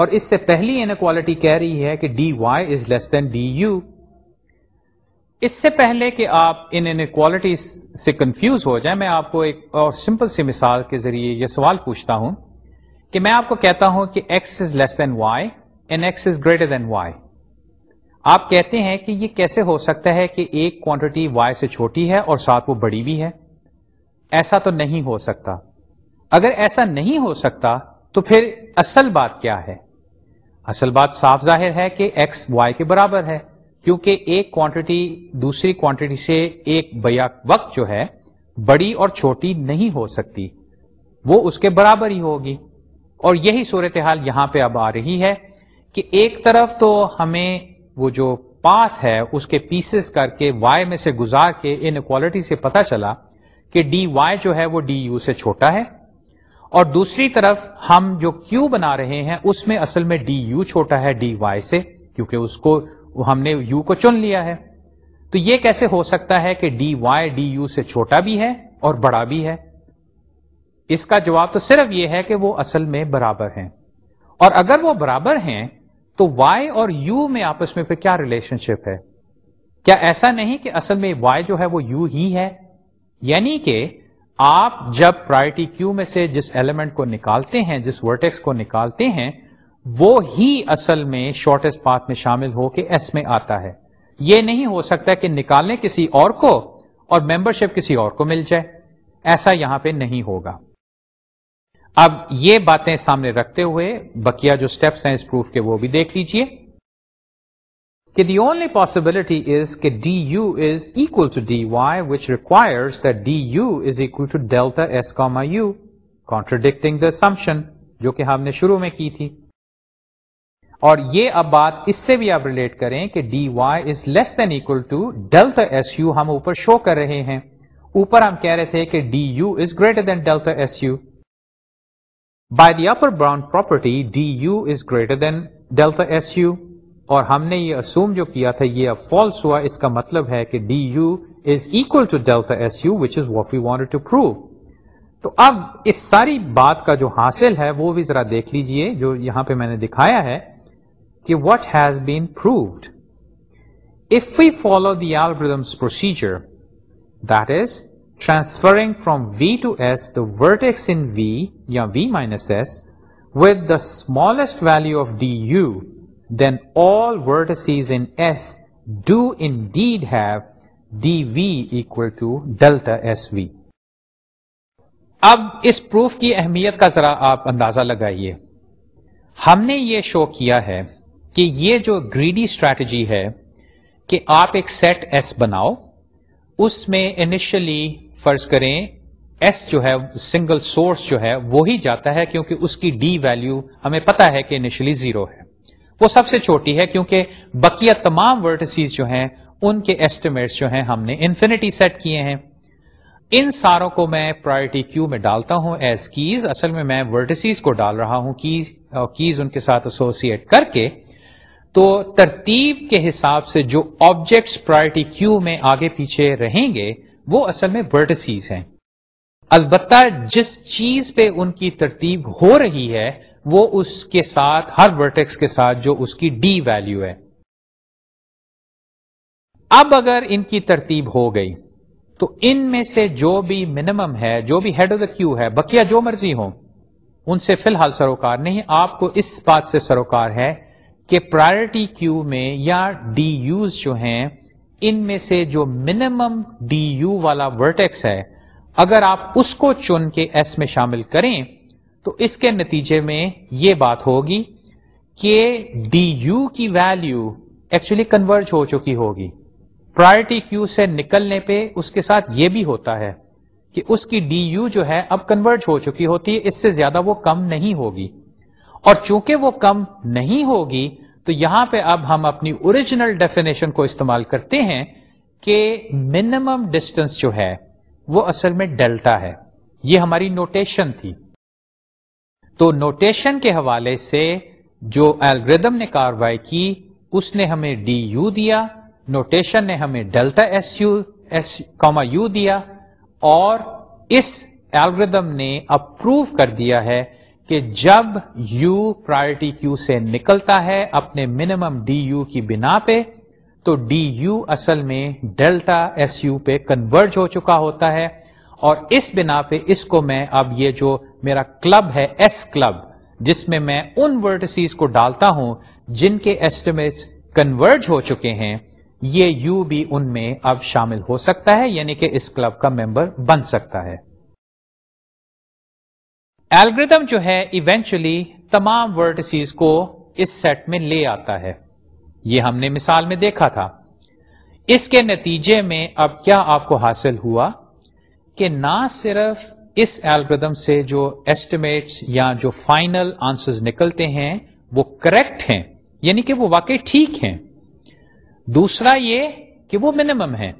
اور اس سے پہلی کوالٹی کہہ رہی ہے کہ d y is less than d u اس سے پہلے کہ آپ ان انکوالٹی سے کنفیوز ہو جائیں میں آپ کو ایک اور سمپل سی مثال کے ذریعے یہ سوال پوچھتا ہوں کہ میں آپ کو کہتا ہوں کہ x is less than y and x is greater than y آپ کہتے ہیں کہ یہ کیسے ہو سکتا ہے کہ ایک کوانٹٹی وائی سے چھوٹی ہے اور ساتھ وہ بڑی بھی ہے ایسا تو نہیں ہو سکتا اگر ایسا نہیں ہو سکتا تو پھر اصل بات کیا ہے اصل بات صاف ظاہر ہے کہ ایکس وائی کے برابر ہے کیونکہ ایک کوانٹٹی دوسری کوانٹٹی سے ایک بیا وقت جو ہے بڑی اور چھوٹی نہیں ہو سکتی وہ اس کے برابر ہی ہوگی اور یہی صورتحال یہاں پہ اب آ رہی ہے کہ ایک طرف تو ہمیں وہ جو پاتھ ہے اس کے پیسز کر کے وائی میں سے گزار کے ان اکوالٹی سے پتا چلا کہ ڈی وائی جو ہے وہ ڈی یو سے چھوٹا ہے اور دوسری طرف ہم جو کیو بنا رہے ہیں اس میں اصل میں ڈی یو چھوٹا ہے ڈی وائی سے کیونکہ اس کو ہم نے یو کو چن لیا ہے تو یہ کیسے ہو سکتا ہے کہ ڈی وائی ڈی یو سے چھوٹا بھی ہے اور بڑا بھی ہے اس کا جواب تو صرف یہ ہے کہ وہ اصل میں برابر ہیں اور اگر وہ برابر ہیں تو وائی اور یو میں آپس میں پھر کیا ریلیشن شپ ہے کیا ایسا نہیں کہ اصل میں وائی جو ہے وہ یو ہی ہے یعنی کہ آپ جب پرائرٹی کیو میں سے جس ایلیمنٹ کو نکالتے ہیں جس ورٹیکس کو نکالتے ہیں وہ ہی اصل میں شارٹیسٹ پاتھ میں شامل ہو کے ایس میں آتا ہے یہ نہیں ہو سکتا کہ نکالنے کسی اور کو اور ممبر شپ کسی اور کو مل جائے ایسا یہاں پہ نہیں ہوگا اب یہ باتیں سامنے رکھتے ہوئے بقیہ جو اسٹیپس ہیں اس پروف کے وہ بھی دیکھ لیجئے کہ دی اونلی پاسبلٹی از کہ d u is equal to d y which requires d u is equal to delta s comma u contradicting the assumption جو کہ ہم نے شروع میں کی تھی اور یہ اب بات اس سے بھی آپ ریلیٹ کریں کہ d y is less than equal to delta s u ہم اوپر شو کر رہے ہیں اوپر ہم کہہ رہے تھے کہ d u is greater than delta s u برا property d u is greater than delta s u اور ہم نے یہ اسوم جو کیا تھا یہ اب فالس ہوا اس کا مطلب ہے کہ d u is equal to delta s u which is what we want to prove تو اب اس ساری بات کا جو حاصل ہے وہ بھی ذرا دیکھ لیجئے جو یہاں پہ میں نے دکھایا ہے کہ what has been proved if we follow the algorithm's procedure that is transferring from v to s the vertex in v or v minus s with the smallest value of d u then all in s do indeed have d v view to delta s v اب اس proof کی اہمیت کا ذرا آپ اندازہ لگائیے ہم نے یہ شو کیا ہے کہ یہ جو گریڈی اسٹریٹجی ہے کہ آپ ایک سیٹ ایس بناؤ اس میں انیشلی فرض کریں ایس جو ہے سنگل سورس جو ہے وہی وہ جاتا ہے کیونکہ اس کی ڈی ویلو ہمیں پتا ہے کہ انیشلی زیرو ہے وہ سب سے چھوٹی ہے کیونکہ بقیہ تمام ورڈ جو ہیں ان کے ایسٹیمیٹس جو ہیں ہم نے انفینٹی سیٹ کیے ہیں ان ساروں کو میں پرائرٹی کیو میں ڈالتا ہوں ایز کیز اصل میں میں ورڈسیز کو ڈال رہا ہوں کیز ان کے ساتھ ایسوسیٹ کر کے تو ترتیب کے حساب سے جو آبجیکٹس پرائرٹی کیو میں آگے پیچھے رہیں گے وہ اصل میں ورٹسیز ہیں البتہ جس چیز پہ ان کی ترتیب ہو رہی ہے وہ اس کے ساتھ ہر ورٹیکس کے ساتھ جو اس کی ڈی ویلیو ہے اب اگر ان کی ترتیب ہو گئی تو ان میں سے جو بھی منیمم ہے جو بھی ہیڈ آف دا کیو ہے بقیہ جو مرضی ہو ان سے فی الحال سروکار نہیں آپ کو اس بات سے سروکار ہے کہ پرائرٹی کیو میں یا ڈی یوز جو ہیں ان میں سے جو منیمم ڈی یو والا ورٹیکس ہے اگر آپ اس کو چن کے ایس میں شامل کریں تو اس کے نتیجے میں یہ بات ہوگی کہ ڈی یو کی ویلیو ایکچولی کنورج ہو چکی ہوگی پرائرٹی کیو سے نکلنے پہ اس کے ساتھ یہ بھی ہوتا ہے کہ اس کی ڈی یو جو ہے اب کنورج ہو چکی ہوتی ہے اس سے زیادہ وہ کم نہیں ہوگی اور چونکہ وہ کم نہیں ہوگی تو یہاں پہ اب ہم اپنی اوریجنل ڈیفینیشن کو استعمال کرتے ہیں کہ منیمم ڈسٹینس جو ہے وہ اصل میں ڈیلٹا ہے یہ ہماری نوٹیشن تھی تو نوٹیشن کے حوالے سے جو الگریدم نے کاروائی کی اس نے ہمیں ڈی یو دیا نوٹیشن نے ہمیں delta s u s comma u دیا اور اس الگریدم نے اپروو کر دیا ہے کہ جب یو پرائرٹی کیو سے نکلتا ہے اپنے منیمم ڈی یو کی بنا پہ تو ڈی یو اصل میں ڈیلٹا ایس یو پہ کنورج ہو چکا ہوتا ہے اور اس بنا پہ اس کو میں اب یہ جو میرا کلب ہے ایس کلب جس میں میں ان ورٹسیز کو ڈالتا ہوں جن کے ایسٹیمیٹس کنورج ہو چکے ہیں یہ یو بھی ان میں اب شامل ہو سکتا ہے یعنی کہ اس کلب کا ممبر بن سکتا ہے ایلگردم جو ہے ایونچولی تمام ورڈ کو اس سیٹ میں لے آتا ہے یہ ہم نے مثال میں دیکھا تھا اس کے نتیجے میں اب کیا آپ کو حاصل ہوا کہ نہ صرف اس ایلگردم سے جو ایسٹیمیٹس یا جو فائنل آنسر نکلتے ہیں وہ کریکٹ ہیں یعنی کہ وہ واقعی ٹھیک ہیں دوسرا یہ کہ وہ منیمم ہیں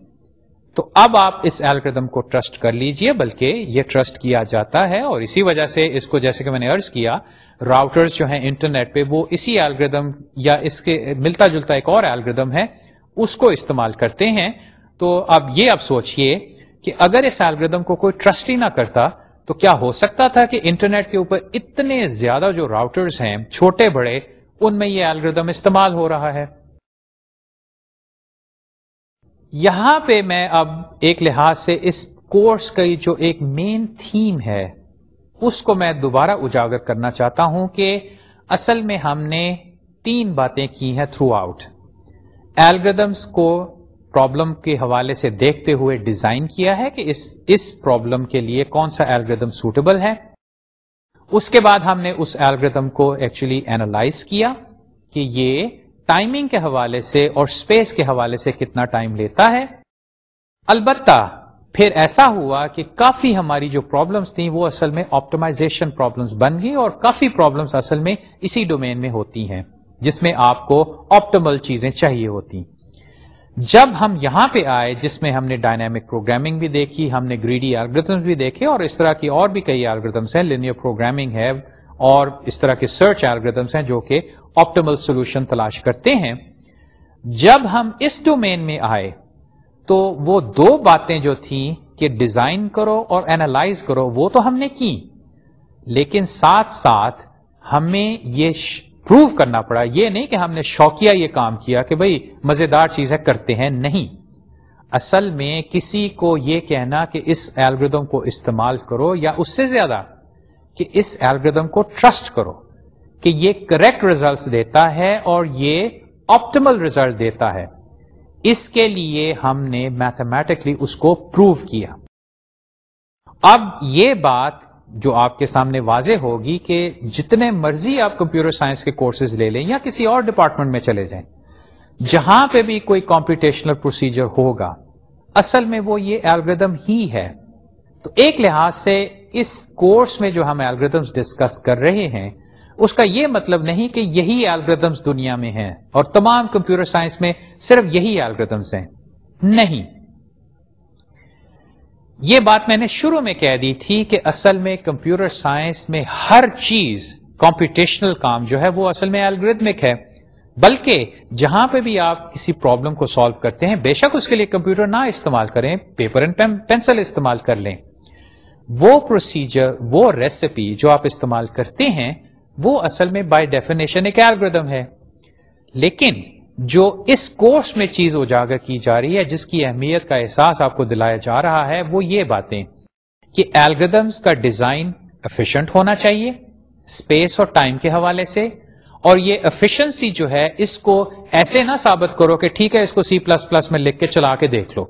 تو اب آپ اس الگریدم کو ٹرسٹ کر لیجئے بلکہ یہ ٹرسٹ کیا جاتا ہے اور اسی وجہ سے اس کو جیسے کہ میں نے ارض کیا راؤٹرز جو ہیں انٹرنیٹ پہ وہ اسی الگریدم یا اس کے ملتا جلتا ایک اور الگریدم ہے اس کو استعمال کرتے ہیں تو اب یہ اب سوچئے کہ اگر اس الگریدم کو کوئی ٹرسٹ ہی نہ کرتا تو کیا ہو سکتا تھا کہ انٹرنیٹ کے اوپر اتنے زیادہ جو راؤٹرز ہیں چھوٹے بڑے ان میں یہ الگریدم استعمال ہو رہا ہے یہاں پہ میں اب ایک لحاظ سے اس کورس کا جو ایک مین تھیم ہے اس کو میں دوبارہ اجاگر کرنا چاہتا ہوں کہ اصل میں ہم نے تین باتیں کی ہیں تھرو آؤٹ ایلگردمس کو پرابلم کے حوالے سے دیکھتے ہوئے ڈیزائن کیا ہے کہ اس اس پرابلم کے لیے کون سا ایلگردم سوٹیبل ہے اس کے بعد ہم نے اس ایلگردم کو ایکچولی اینالائز کیا کہ یہ ٹائمنگ کے حوالے سے اور اسپیس کے حوالے سے کتنا ٹائم لیتا ہے البتہ پھر ایسا ہوا کہ کافی ہماری جو پرابلمس تھیں وہ اصل میں آپٹمائزیشن پرابلمس بن گئی اور کافی پرابلمس اصل میں اسی ڈومین میں ہوتی ہیں جس میں آپ کو آپٹمل چیزیں چاہیے ہوتی جب ہم یہاں پہ آئے جس میں ہم نے ڈائنامک پروگرامنگ بھی دیکھی ہم نے گریڈی الگریدمس بھی دیکھے اور اس طرح کی اور بھی کئی ہیں لینئر پروگرامنگ ہے اور اس طرح کے سرچ الگریدمس ہیں جو کہ آپٹیمل سولوشن تلاش کرتے ہیں جب ہم اس ڈومین میں آئے تو وہ دو باتیں جو تھیں کہ ڈیزائن کرو اور اینالائز کرو وہ تو ہم نے کی لیکن ساتھ ساتھ ہمیں یہ پروو کرنا پڑا یہ نہیں کہ ہم نے شوقیہ یہ کام کیا کہ بھائی مزیدار چیزیں کرتے ہیں نہیں اصل میں کسی کو یہ کہنا کہ اس ایلگردم کو استعمال کرو یا اس سے زیادہ کہ اس ایلگردم کو ٹرسٹ کرو کہ یہ کریکٹ ریزلٹس دیتا ہے اور یہ آپٹیمل ریزلٹ دیتا ہے اس کے لیے ہم نے میتھمیٹکلی اس کو پروو کیا اب یہ بات جو آپ کے سامنے واضح ہوگی کہ جتنے مرضی آپ کمپیوٹر سائنس کے کورسز لے لیں یا کسی اور ڈپارٹمنٹ میں چلے جائیں جہاں پہ بھی کوئی کمپیٹیشنل پروسیجر ہوگا اصل میں وہ یہ الگریدم ہی ہے تو ایک لحاظ سے اس کورس میں جو ہم الگریدمس ڈسکس کر رہے ہیں اس کا یہ مطلب نہیں کہ یہی الگریدمس دنیا میں ہیں اور تمام کمپیوٹر سائنس میں صرف یہی الگریدمس ہیں نہیں یہ بات میں نے شروع میں کہہ دی تھی کہ اصل میں کمپیوٹر سائنس میں ہر چیز کمپیٹیشنل کام جو ہے وہ اصل میں الگریدمک ہے بلکہ جہاں پہ بھی آپ کسی پرابلم کو سالو کرتے ہیں بے شک اس کے لیے کمپیوٹر نہ استعمال کریں پیپر اینڈ پینسل استعمال کر لیں وہ پروسیجر وہ ریسیپی جو آپ استعمال کرتے ہیں وہ اصل میں بائی ڈیفینیشن ایک ایلگردم ہے لیکن جو اس کورس میں چیز اجاگر کی جا رہی ہے جس کی اہمیت کا احساس آپ کو دلایا جا رہا ہے وہ یہ باتیں کہ ایلگردمس کا ڈیزائن افیشنٹ ہونا چاہیے اسپیس اور ٹائم کے حوالے سے اور یہ افیشئنسی جو ہے اس کو ایسے نہ ثابت کرو کہ ٹھیک ہے اس کو سی پلس پلس میں لکھ کے چلا کے دیکھ لو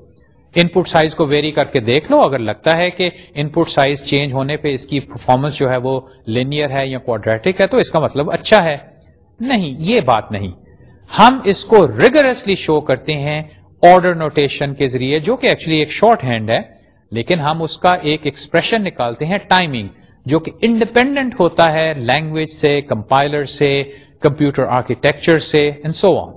ان پٹ سائز کو ویری کر کے دیکھ لو اگر لگتا ہے کہ ان پٹ سائز چینج ہونے پہ اس کی پرفارمنس جو ہے وہ لینئر ہے یا کوڈریٹک ہے تو اس کا مطلب اچھا ہے نہیں یہ بات نہیں ہم اس کو ریگولرسلی شو کرتے ہیں آرڈر نوٹیشن کے ذریعے جو کہ ایکچولی ایک شارٹ ہینڈ ہے لیکن ہم اس کا ایک ایکسپریشن نکالتے ہیں ٹائمنگ جو کہ انڈیپینڈنٹ ہوتا ہے لینگویج سے کمپائلر سے کمپیوٹر آرکیٹیکچر سے اینڈ سو آن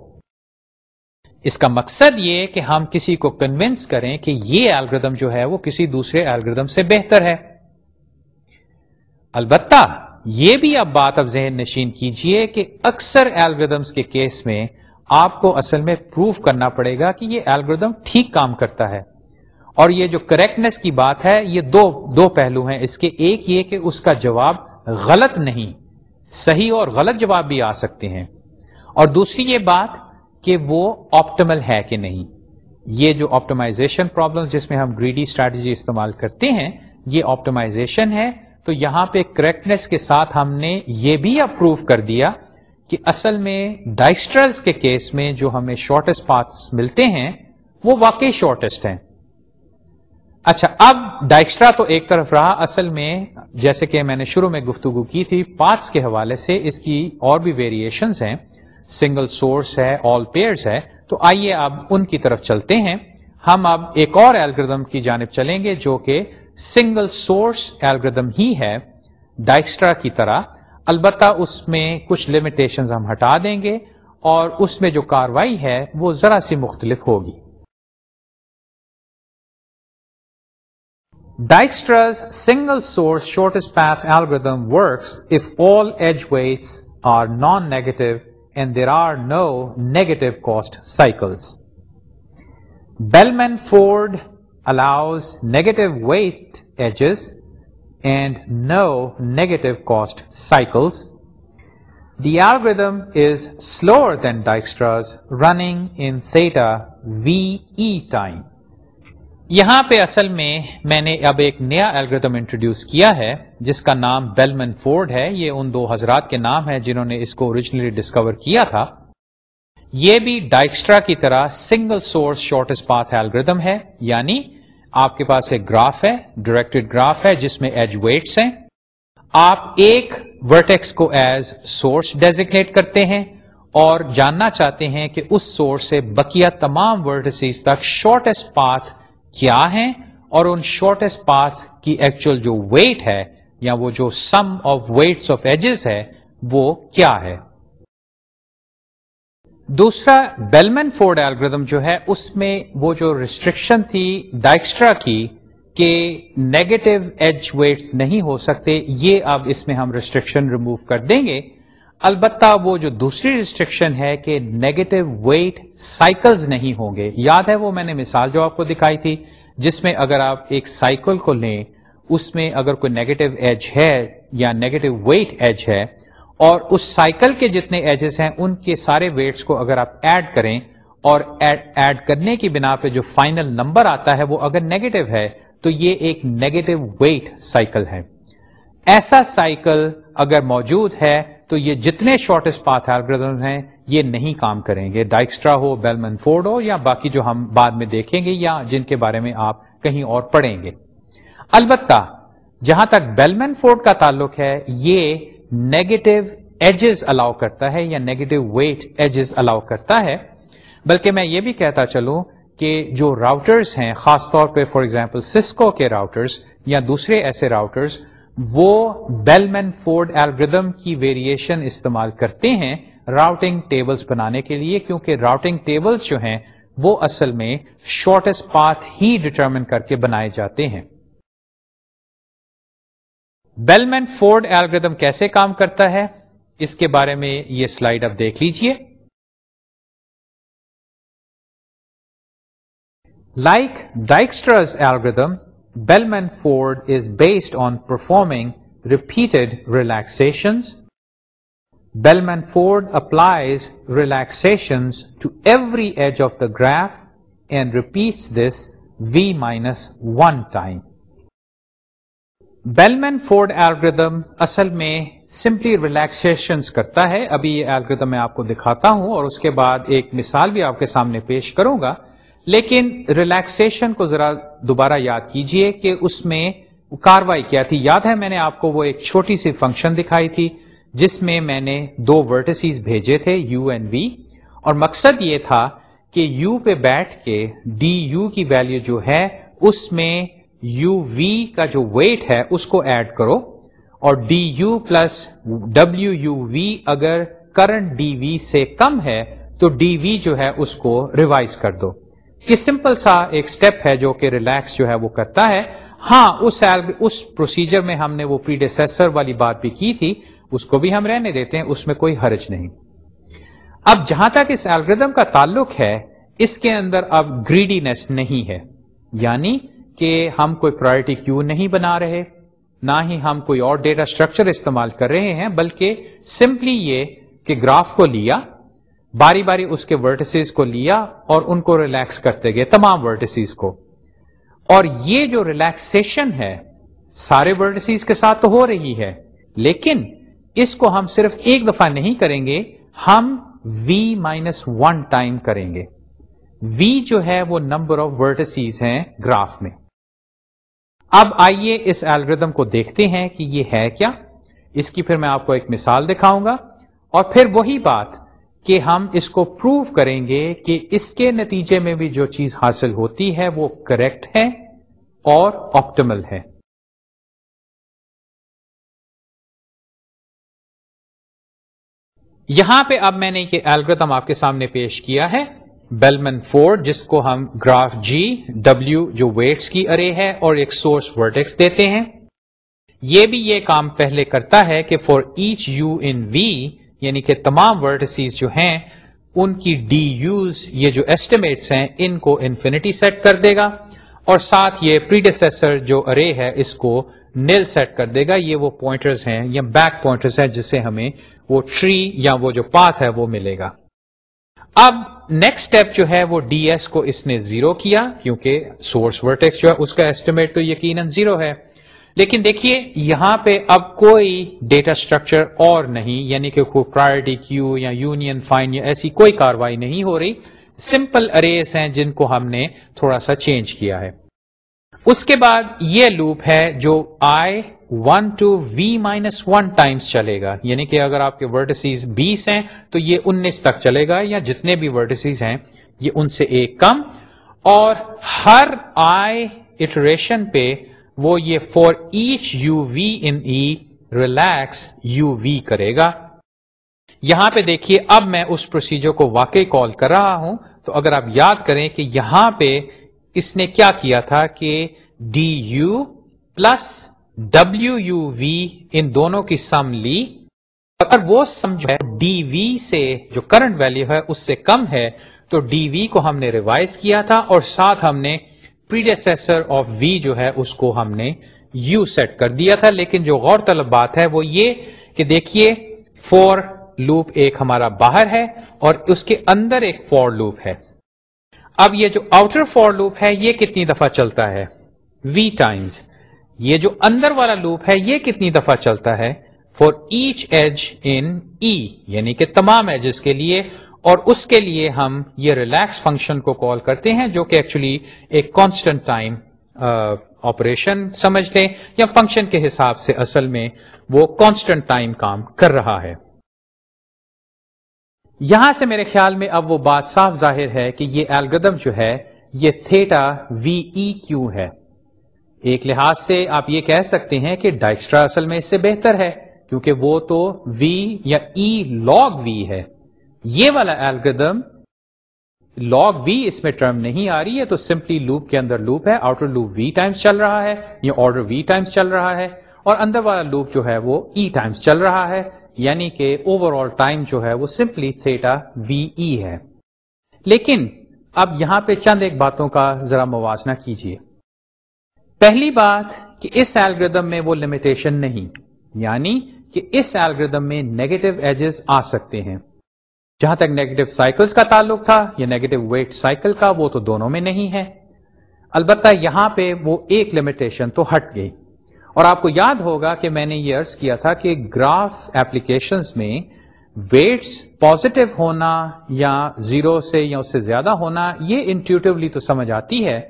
اس کا مقصد یہ کہ ہم کسی کو کنوینس کریں کہ یہ الگریدم جو ہے وہ کسی دوسرے الگردم سے بہتر ہے البتہ یہ بھی اب بات اب ذہن نشین کیجئے کہ اکثر الگریدمس کے کیس میں آپ کو اصل میں پروف کرنا پڑے گا کہ یہ الگریدم ٹھیک کام کرتا ہے اور یہ جو کریکٹنیس کی بات ہے یہ دو دو پہلو ہیں اس کے ایک یہ کہ اس کا جواب غلط نہیں صحیح اور غلط جواب بھی آ سکتے ہیں اور دوسری یہ بات کہ وہ آپٹمل ہے کہ نہیں یہ جو آپٹمائزیشن پرابلم جس میں ہم گریڈی اسٹریٹجی استعمال کرتے ہیں یہ آپٹمائزیشن ہے تو یہاں پہ کریکٹنیس کے ساتھ ہم نے یہ بھی اپروو کر دیا کہ اصل میں ڈائسٹرز کے کیس میں جو ہمیں شارٹیسٹ پارٹس ملتے ہیں وہ واقعی شارٹیسٹ ہیں اچھا اب ڈائکسٹرا تو ایک طرف رہا اصل میں جیسے کہ میں نے شروع میں گفتگو کی تھی پارٹس کے حوالے سے اس کی اور بھی ویریشنز ہیں سنگل سورس ہے آل پیئرس ہے تو آئیے اب ان کی طرف چلتے ہیں ہم اب ایک اور ایلگردم کی جانب چلیں گے جو کہ سنگل سورس ایلگردم ہی ہے ڈائکسٹرا کی طرح البتہ اس میں کچھ لمیٹیشن ہم ہٹا دیں گے اور اس میں جو کاروائی ہے وہ ذرا سی مختلف ہوگی Dijkstra's single source shortest path algorithm works if all edge weights are non-negative and there are no negative cost cycles. Bellman-Ford allows negative weight edges and no negative cost cycles. The algorithm is slower than Dijkstra's, running in theta VE time. یہاں پہ اصل میں میں نے اب ایک نیا algorithm introduce کیا ہے جس کا نام بیلمن فورڈ ہے یہ ان دو حضرات کے نام ہے جنہوں نے اس کو اوریجنلی ڈسکور کیا تھا یہ بھی ڈائکسٹرا کی طرح single source shortest path algorithm ہے یعنی آپ کے پاس ایک گراف ہے ڈائریکٹڈ گراف ہے جس میں ایج ویٹس ہیں آپ ایک ورٹیکس کو ایز سورس ڈیزیگنیٹ کرتے ہیں اور جاننا چاہتے ہیں کہ اس سورس سے بقیہ تمام ورٹسیز تک شارٹیسٹ پاتھ کیا ہیں اور ان شارٹیسٹ پاتھ کی ایکچوئل جو ویٹ ہے یا وہ جو sum of weight of edges ہے وہ کیا ہے دوسرا بیلمین فورڈ ایلگردم جو ہے اس میں وہ جو ریسٹرکشن تھی ڈائکسٹرا کی کہ نیگیٹو ایج ویٹ نہیں ہو سکتے یہ اب اس میں ہم ریسٹرکشن ریموو کر دیں گے البتہ وہ جو دوسری ریسٹرکشن ہے کہ نیگیٹو ویٹ سائیکلز نہیں ہوں گے یاد ہے وہ میں نے مثال جو آپ کو دکھائی تھی جس میں اگر آپ ایک سائیکل کو لیں اس میں اگر کوئی نیگیٹو ایج ہے یا نیگیٹو ویٹ ایج ہے اور اس سائیکل کے جتنے ایجز ہیں ان کے سارے ویٹس کو اگر آپ ایڈ کریں اور ایڈ کرنے کی بنا پہ جو فائنل نمبر آتا ہے وہ اگر نیگیٹو ہے تو یہ ایک نیگیٹو ویٹ سائیکل ہے ایسا سائیکل اگر موجود ہے تو یہ جتنے شارٹیسٹ پاتھ ایلگردم ہیں یہ نہیں کام کریں گے ڈائکسٹرا ہو بیلمن فورڈ ہو یا باقی جو ہم بعد میں دیکھیں گے یا جن کے بارے میں آپ کہیں اور پڑھیں گے البتہ جہاں تک بیل فورڈ کا تعلق ہے یہ نیگیٹو ایجز الاؤ کرتا ہے یا نیگیٹو ویٹ ایجز الاؤ کرتا ہے بلکہ میں یہ بھی کہتا چلوں کہ جو راؤٹرز ہیں خاص طور پہ فار ایگزامپل سسکو کے راؤٹرز یا دوسرے ایسے راؤٹرز وہ بیل مین فورڈ ایلگردم کی ویریشن استعمال کرتے ہیں راؤٹنگ ٹیبلز بنانے کے لیے کیونکہ راؤٹنگ ٹیبلز جو ہیں وہ اصل میں شارٹیسٹ پاتھ ہی ڈٹرمن کر کے بنائے جاتے ہیں بیل مین فورڈ ایلگردم کیسے کام کرتا ہے اس کے بارے میں یہ سلائڈ اب دیکھ لیجئے like Dijkstra's algorithm Bellman Ford is based on performing repeated relaxations Bellman Ford applies relaxation to every edge of the graph and repeat this v minus one time Bellman Ford algorithm اصل میں simply relaxation کرتا ہے ابھی یہ algorithm میں آپ کو دکھاتا ہوں اور اس کے بعد ایک مثال بھی آپ کے سامنے پیش کروں گا لیکن ریلیکسن کو ذرا دوبارہ یاد کیجئے کہ اس میں کاروائی کیا تھی یاد ہے میں نے آپ کو وہ ایک چھوٹی سی فنکشن دکھائی تھی جس میں میں نے دو ورٹسیز بھیجے تھے یو اینڈ وی اور مقصد یہ تھا کہ یو پہ بیٹھ کے ڈی یو کی ویلیو جو ہے اس میں یو وی کا جو ویٹ ہے اس کو ایڈ کرو اور ڈی یو پلس ڈبلو یو وی اگر کرنٹ ڈی وی سے کم ہے تو ڈی وی جو ہے اس کو ریوائز کر دو یہ سمپل سا ایک سٹیپ ہے جو کہ ریلیکس جو ہے وہ کرتا ہے ہاں اس اس پروسیجر میں ہم نے وہ پریڈیسر والی بات بھی کی تھی اس کو بھی ہم رہنے دیتے ہیں اس میں کوئی حرج نہیں اب جہاں تک اس ایلگردم کا تعلق ہے اس کے اندر اب گریڈینس نہیں ہے یعنی کہ ہم کوئی پرائرٹی کیو نہیں بنا رہے نہ ہی ہم کوئی اور ڈیٹا اسٹرکچر استعمال کر رہے ہیں بلکہ سمپلی یہ کہ گراف کو لیا باری باری اس کے ورٹسز کو لیا اور ان کو ریلیکس کرتے گئے تمام ورٹسز کو اور یہ جو ریلیکسیشن ہے سارے کے ساتھ تو ہو رہی ہے لیکن اس کو ہم صرف ایک دفعہ نہیں کریں گے ہم وی مائنس ون ٹائم کریں گے وی جو ہے وہ نمبر آف ورٹسیز ہیں گراف میں اب آئیے اس الگریدم کو دیکھتے ہیں کہ یہ ہے کیا اس کی پھر میں آپ کو ایک مثال دکھاؤں گا اور پھر وہی بات کہ ہم اس کو پروف کریں گے کہ اس کے نتیجے میں بھی جو چیز حاصل ہوتی ہے وہ کریکٹ ہے اور آپٹیمل ہے یہاں پہ اب میں نے یہ الگریدم آپ کے سامنے پیش کیا ہے بیلمن فورڈ جس کو ہم گراف جی ڈبلو جو ویٹس کی ارے ہے اور ایک سورس ورٹیکس دیتے ہیں یہ بھی یہ کام پہلے کرتا ہے کہ for each u in V یعنی کہ تمام ورٹسیز جو ہیں ان کی ڈی یوز یہ جو ایسٹیمیٹس ہیں ان کو انفینٹی سیٹ کر دے گا اور ساتھ یہ پری ڈیسر جو ارے ہے اس کو نیل سیٹ کر دے گا یہ وہ پوائنٹرز ہیں یا بیک پوائنٹرز ہیں جس سے ہمیں وہ ٹری یا وہ جو پاتھ ہے وہ ملے گا اب نیکسٹ اسٹیپ جو ہے وہ ڈی ایس کو اس نے زیرو کیا کیونکہ سورس ورٹیکس جو ہے اس کا ایسٹیمیٹ تو یقیناً زیرو ہے لیکن دیکھیے یہاں پہ اب کوئی ڈیٹا سٹرکچر اور نہیں یعنی کہ پرائرٹی کیو یا یونین فائن یا ایسی کوئی کاروائی نہیں ہو رہی سمپل اریس ہیں جن کو ہم نے تھوڑا سا چینج کیا ہے اس کے بعد یہ لوپ ہے جو i one to V minus one times چلے گا یعنی کہ اگر آپ کے ورڈسیز بیس ہیں تو یہ انیس تک چلے گا یا جتنے بھی ورڈسیز ہیں یہ ان سے ایک کم اور ہر آئی اٹریشن پہ وہ یہ for each u v in E relax u v کرے گا یہاں پہ دیکھیے اب میں اس پروسیجر کو واقعی کال کر رہا ہوں تو اگر آپ یاد کریں کہ یہاں پہ اس نے کیا کیا تھا کہ ڈی یو پلس ڈبلو یو وی ان دونوں کی سم لی اگر وہ سم جو ہے ڈی وی سے جو کرنٹ ویلو ہے اس سے کم ہے تو ڈی وی کو ہم نے ریوائز کیا تھا اور ساتھ ہم نے آف وی جو ہے اس کو ہم نے یو سیٹ کر دیا تھا لیکن جو غور طلب بات ہے وہ یہ کہ دیکھیے فور لوپ ایک ہمارا باہر ہے اور اس کے اندر ایک فور لوپ ہے اب یہ جو آؤٹر فور لوپ ہے یہ کتنی دفعہ چلتا ہے وی ٹائمس یہ جو اندر والا لوپ ہے یہ کتنی دفعہ چلتا ہے فور ایچ ایج ان یعنی کہ تمام ایجز کے لیے اور اس کے لیے ہم یہ ریلیکس فنکشن کو کال کرتے ہیں جو کہ ایکچولی ایک کانسٹنٹ ٹائم آپریشن سمجھ لیں یا فنکشن کے حساب سے اصل میں وہ کانسٹنٹ ٹائم کام کر رہا ہے یہاں سے میرے خیال میں اب وہ بات صاف ظاہر ہے کہ یہ الگریدم جو ہے یہ تھیٹا وی ای کیو ہے ایک لحاظ سے آپ یہ کہہ سکتے ہیں کہ ڈائکسٹرا اصل میں اس سے بہتر ہے کیونکہ وہ تو وی یا ای لاگ وی ہے یہ والا الگریدم لاگ وی اس میں ٹرم نہیں آ رہی ہے تو سمپلی لوپ کے اندر لوپ ہے آؤٹر لوپ وی ٹائمس چل رہا ہے یا آرڈر وی ٹائمس چل رہا ہے اور اندر والا لوپ جو ہے وہ ای e ٹائمس چل رہا ہے یعنی کہ اوور آل ٹائم جو ہے وہ سمپلی تھیٹا وی ای ہے لیکن اب یہاں پہ چند ایک باتوں کا ذرا موازنہ کیجیے پہلی بات کہ اس ایلگردم میں وہ لمیٹیشن نہیں یعنی کہ اس ایلگردم میں نیگیٹو ایجز آ سکتے ہیں جہاں تک نیگیٹو سائیکلز کا تعلق تھا یا نیگیٹو ویٹ سائیکل کا وہ تو دونوں میں نہیں ہے البتہ یہاں پہ وہ ایک لمیٹیشن تو ہٹ گئی اور آپ کو یاد ہوگا کہ میں نے یہ عرض کیا تھا کہ گراف ایپلیکیشن میں ویٹس پوزیٹو ہونا یا زیرو سے یا اس سے زیادہ ہونا یہ انٹیوٹیولی تو سمجھ آتی ہے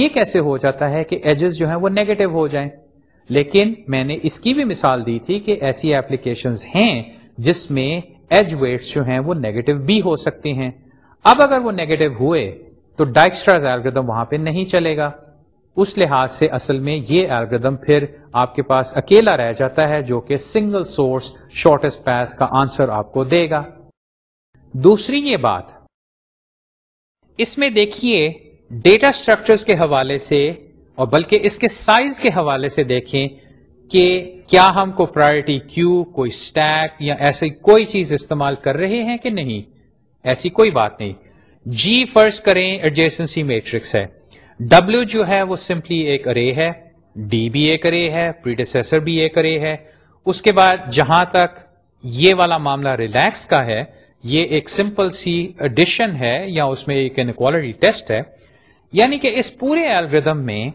یہ کیسے ہو جاتا ہے کہ ایجز جو ہیں وہ نیگیٹو ہو جائیں لیکن میں نے اس کی بھی مثال دی تھی کہ ایسی ایپلیکیشنز ہیں جس میں ایج ویٹس جو ہیں وہ نیگیٹو بھی ہو سکتے ہیں اب اگر وہ نیگیٹو ہوئے تو ایلگردم وہاں پہ نہیں چلے گا اس لحاظ سے اصل میں یہ ایلگردم پھر آپ کے پاس اکیلا رہ جاتا ہے جو کہ سنگل سورس شارٹیسٹ پیس کا آنسر آپ کو دے گا دوسری یہ بات اس میں دیکھیے ڈیٹا سٹرکچرز کے حوالے سے اور بلکہ اس کے سائز کے حوالے سے دیکھیں کہ کیا ہم کو پرائرٹی کیو کوئی سٹیک یا ایسی کوئی چیز استعمال کر رہے ہیں کہ نہیں ایسی کوئی بات نہیں جی فرض کریں میٹرکس ہے ڈبلو جو ہے وہ سمپلی ایک ارے ہے ڈی بھی ایک ارے ہے پریڈیسر بھی ایک ارے ہے اس کے بعد جہاں تک یہ والا معاملہ ریلیکس کا ہے یہ ایک سمپل سی ایڈیشن ہے یا اس میں ایک انکوالٹی ٹیسٹ ہے یعنی کہ اس پورے الگریدم میں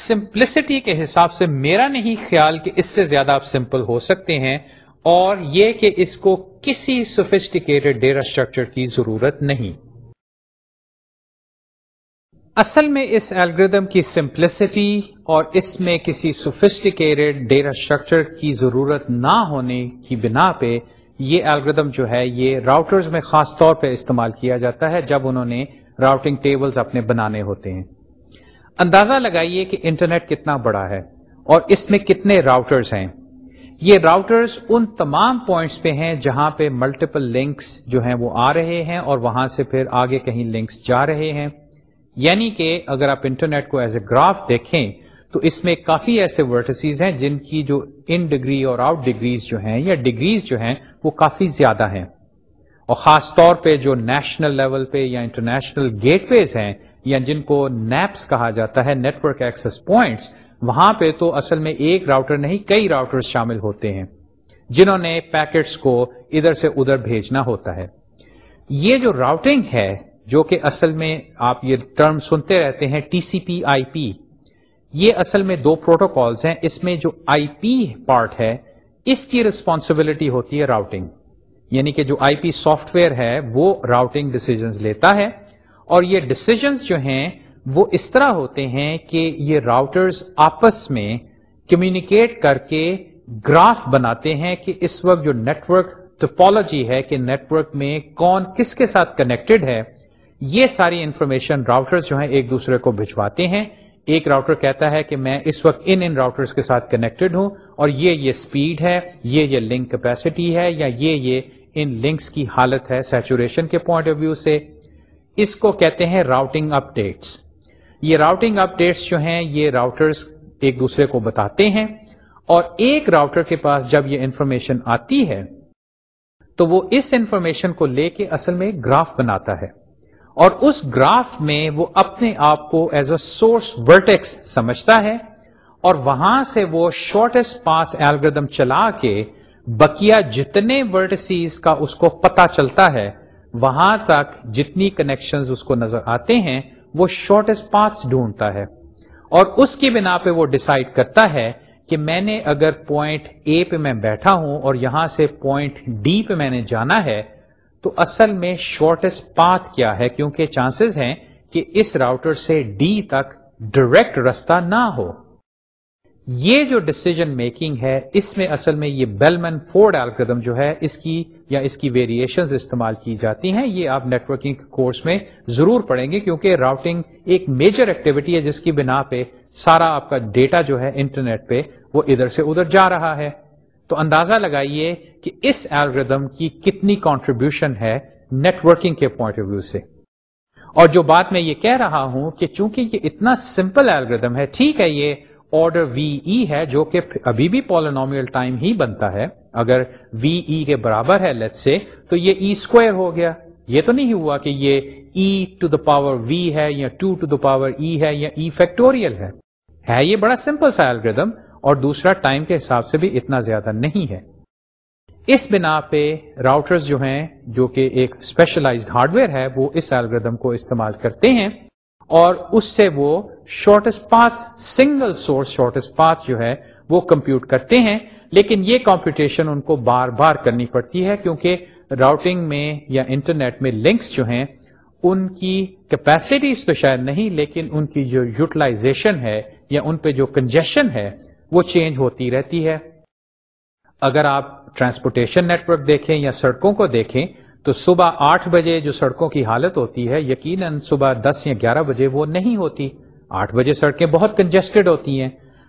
سمپلسٹی کے حساب سے میرا نہیں خیال کہ اس سے زیادہ آپ سمپل ہو سکتے ہیں اور یہ کہ اس کو کسی سوفسٹیکیٹڈ اسٹرکچر کی ضرورت نہیں اصل میں اس الگریدم کی سمپلسٹی اور اس میں کسی سوفسٹیکیٹڈ اسٹرکچر کی ضرورت نہ ہونے کی بنا پہ یہ الگریدم جو ہے یہ راؤٹرز میں خاص طور پہ استعمال کیا جاتا ہے جب انہوں نے راؤٹنگ ٹیبلز اپنے بنانے ہوتے ہیں اندازہ لگائیے کہ انٹرنیٹ کتنا بڑا ہے اور اس میں کتنے راؤٹرز ہیں یہ راؤٹرز ان تمام پوائنٹس پہ ہیں جہاں پہ ملٹیپل لنکس جو ہیں وہ آ رہے ہیں اور وہاں سے پھر آگے کہیں لنکس جا رہے ہیں یعنی کہ اگر آپ انٹرنیٹ کو ایز اے گراف دیکھیں تو اس میں کافی ایسے ورٹسیز ہیں جن کی جو ان ڈگری اور آؤٹ ڈگریز جو ہیں یا ڈگریز جو ہیں وہ کافی زیادہ ہیں اور خاص طور پہ جو نیشنل لیول پہ یا انٹرنیشنل گیٹ ویز ہیں یا جن کو نیپس کہا جاتا ہے نیٹورک ایکسس پوائنٹس وہاں پہ تو اصل میں ایک راؤٹر نہیں کئی راؤٹر شامل ہوتے ہیں جنہوں نے پیکٹس کو ادھر سے ادھر بھیجنا ہوتا ہے یہ جو راؤٹنگ ہے جو کہ اصل میں آپ یہ ٹرم سنتے رہتے ہیں ٹی سی پی آئی پی یہ اصل میں دو پروٹوکالز ہیں اس میں جو آئی پی پارٹ ہے اس کی ریسپانسبلٹی ہوتی ہے راؤٹنگ یعنی کہ جو آئی پی سافٹ ویئر ہے وہ راؤٹنگ ڈسیزنس لیتا ہے اور یہ ڈسیزنس جو ہیں وہ اس طرح ہوتے ہیں کہ یہ راؤٹرز آپس میں کمیونیکیٹ کر کے گراف بناتے ہیں کہ اس وقت جو نیٹورک ٹپالوجی ہے کہ نیٹورک میں کون کس کے ساتھ کنیکٹڈ ہے یہ ساری انفارمیشن راؤٹر جو ہیں ایک دوسرے کو بھجواتے ہیں ایک راؤٹر کہتا ہے کہ میں اس وقت ان ان راؤٹرز کے ساتھ کنیکٹڈ ہوں اور یہ یہ سپیڈ ہے یہ یہ لنک کیپیسٹی ہے یا یہ یہ ان لنکس کی حالت ہے سیچوریشن کے پوائنٹ آف ویو سے اس کو کہتے ہیں راؤٹنگ اپ ڈیٹس یہ راؤٹنگ اپڈیٹس جو ہیں یہ ایک دوسرے کو بتاتے ہیں اور ایک راؤٹر کے پاس جب یہ انفارمیشن آتی ہے تو وہ اس انفارمیشن کو لے کے اصل میں گراف بناتا ہے اور اس گراف میں وہ اپنے آپ کو ایز اے سورس ورٹیکس سمجھتا ہے اور وہاں سے وہ شارٹیسٹ پاس ایلگردم چلا کے بکیا جتنے ورٹسیز کا اس کو پتا چلتا ہے وہاں تک جتنی کنیکشن اس کو نظر آتے ہیں وہ شارٹیسٹ پاتھ ڈھونڈتا ہے اور اس کی بنا پہ وہ ڈسائڈ کرتا ہے کہ میں نے اگر پوائنٹ اے پہ میں بیٹھا ہوں اور یہاں سے پوائنٹ ڈی پہ میں نے جانا ہے تو اصل میں شارٹیسٹ پاتھ کیا ہے کیونکہ چانسز ہیں کہ اس راؤٹر سے ڈی تک ڈائریکٹ رستہ نہ ہو یہ جو ڈسیزن میکنگ ہے اس میں اصل میں یہ بیلمن فورڈ الگریدم جو ہے اس کی یا اس کی ویریشنز استعمال کی جاتی ہیں یہ آپ نیٹورکنگ کورس میں ضرور پڑھیں گے کیونکہ راؤٹنگ ایک میجر ایکٹیویٹی ہے جس کی بنا پہ سارا آپ کا ڈیٹا جو ہے انٹرنیٹ پہ وہ ادھر سے ادھر جا رہا ہے تو اندازہ لگائیے کہ اس الگریدم کی کتنی کانٹریبیوشن ہے نیٹورکنگ کے پوائنٹ آف ویو سے اور جو بات میں یہ کہہ رہا ہوں کہ چونکہ یہ اتنا سمپل الگریدم ہے ٹھیک ہے یہ آرڈر وی e ہے جو کہ ابھی بھی پالینومیل ٹائم ہی بنتا ہے اگر وی ای e کے برابر ہے لیٹ سے تو یہ ای e اسکوائر ہو گیا یہ تو نہیں ہوا کہ یہ ای ٹو دا پاور وی ہے یا two to the power E ہے یا ای فیکٹوریل ہے ہے یہ بڑا سمپل سا الگریدم اور دوسرا ٹائم کے حساب سے بھی اتنا زیادہ نہیں ہے اس بنا پہ راؤٹرز جو ہیں جو کہ ایک اسپیشلائزڈ ہارڈ ویئر ہے وہ اس الگریدم کو استعمال کرتے ہیں اور اس سے وہ shortest path single source shortest path جو ہے وہ کمپیوٹ کرتے ہیں لیکن یہ کمپیوٹیشن ان کو بار بار کرنی پڑتی ہے کیونکہ راؤٹنگ میں یا انٹرنیٹ میں لنکس جو ہیں ان کی کیپیسٹیز تو شاید نہیں لیکن ان کی جو یوٹیلائزیشن ہے یا ان پہ جو کنجیشن ہے وہ چینج ہوتی رہتی ہے اگر آپ ٹرانسپورٹیشن نیٹورک دیکھیں یا سڑکوں کو دیکھیں تو صبح آٹھ بجے جو سڑکوں کی حالت ہوتی ہے یقیناً صبح دس یا گیارہ بجے وہ نہیں ہوتی آٹھ بجے سڑکیں بہت کنجسٹڈ ہوتی ہیں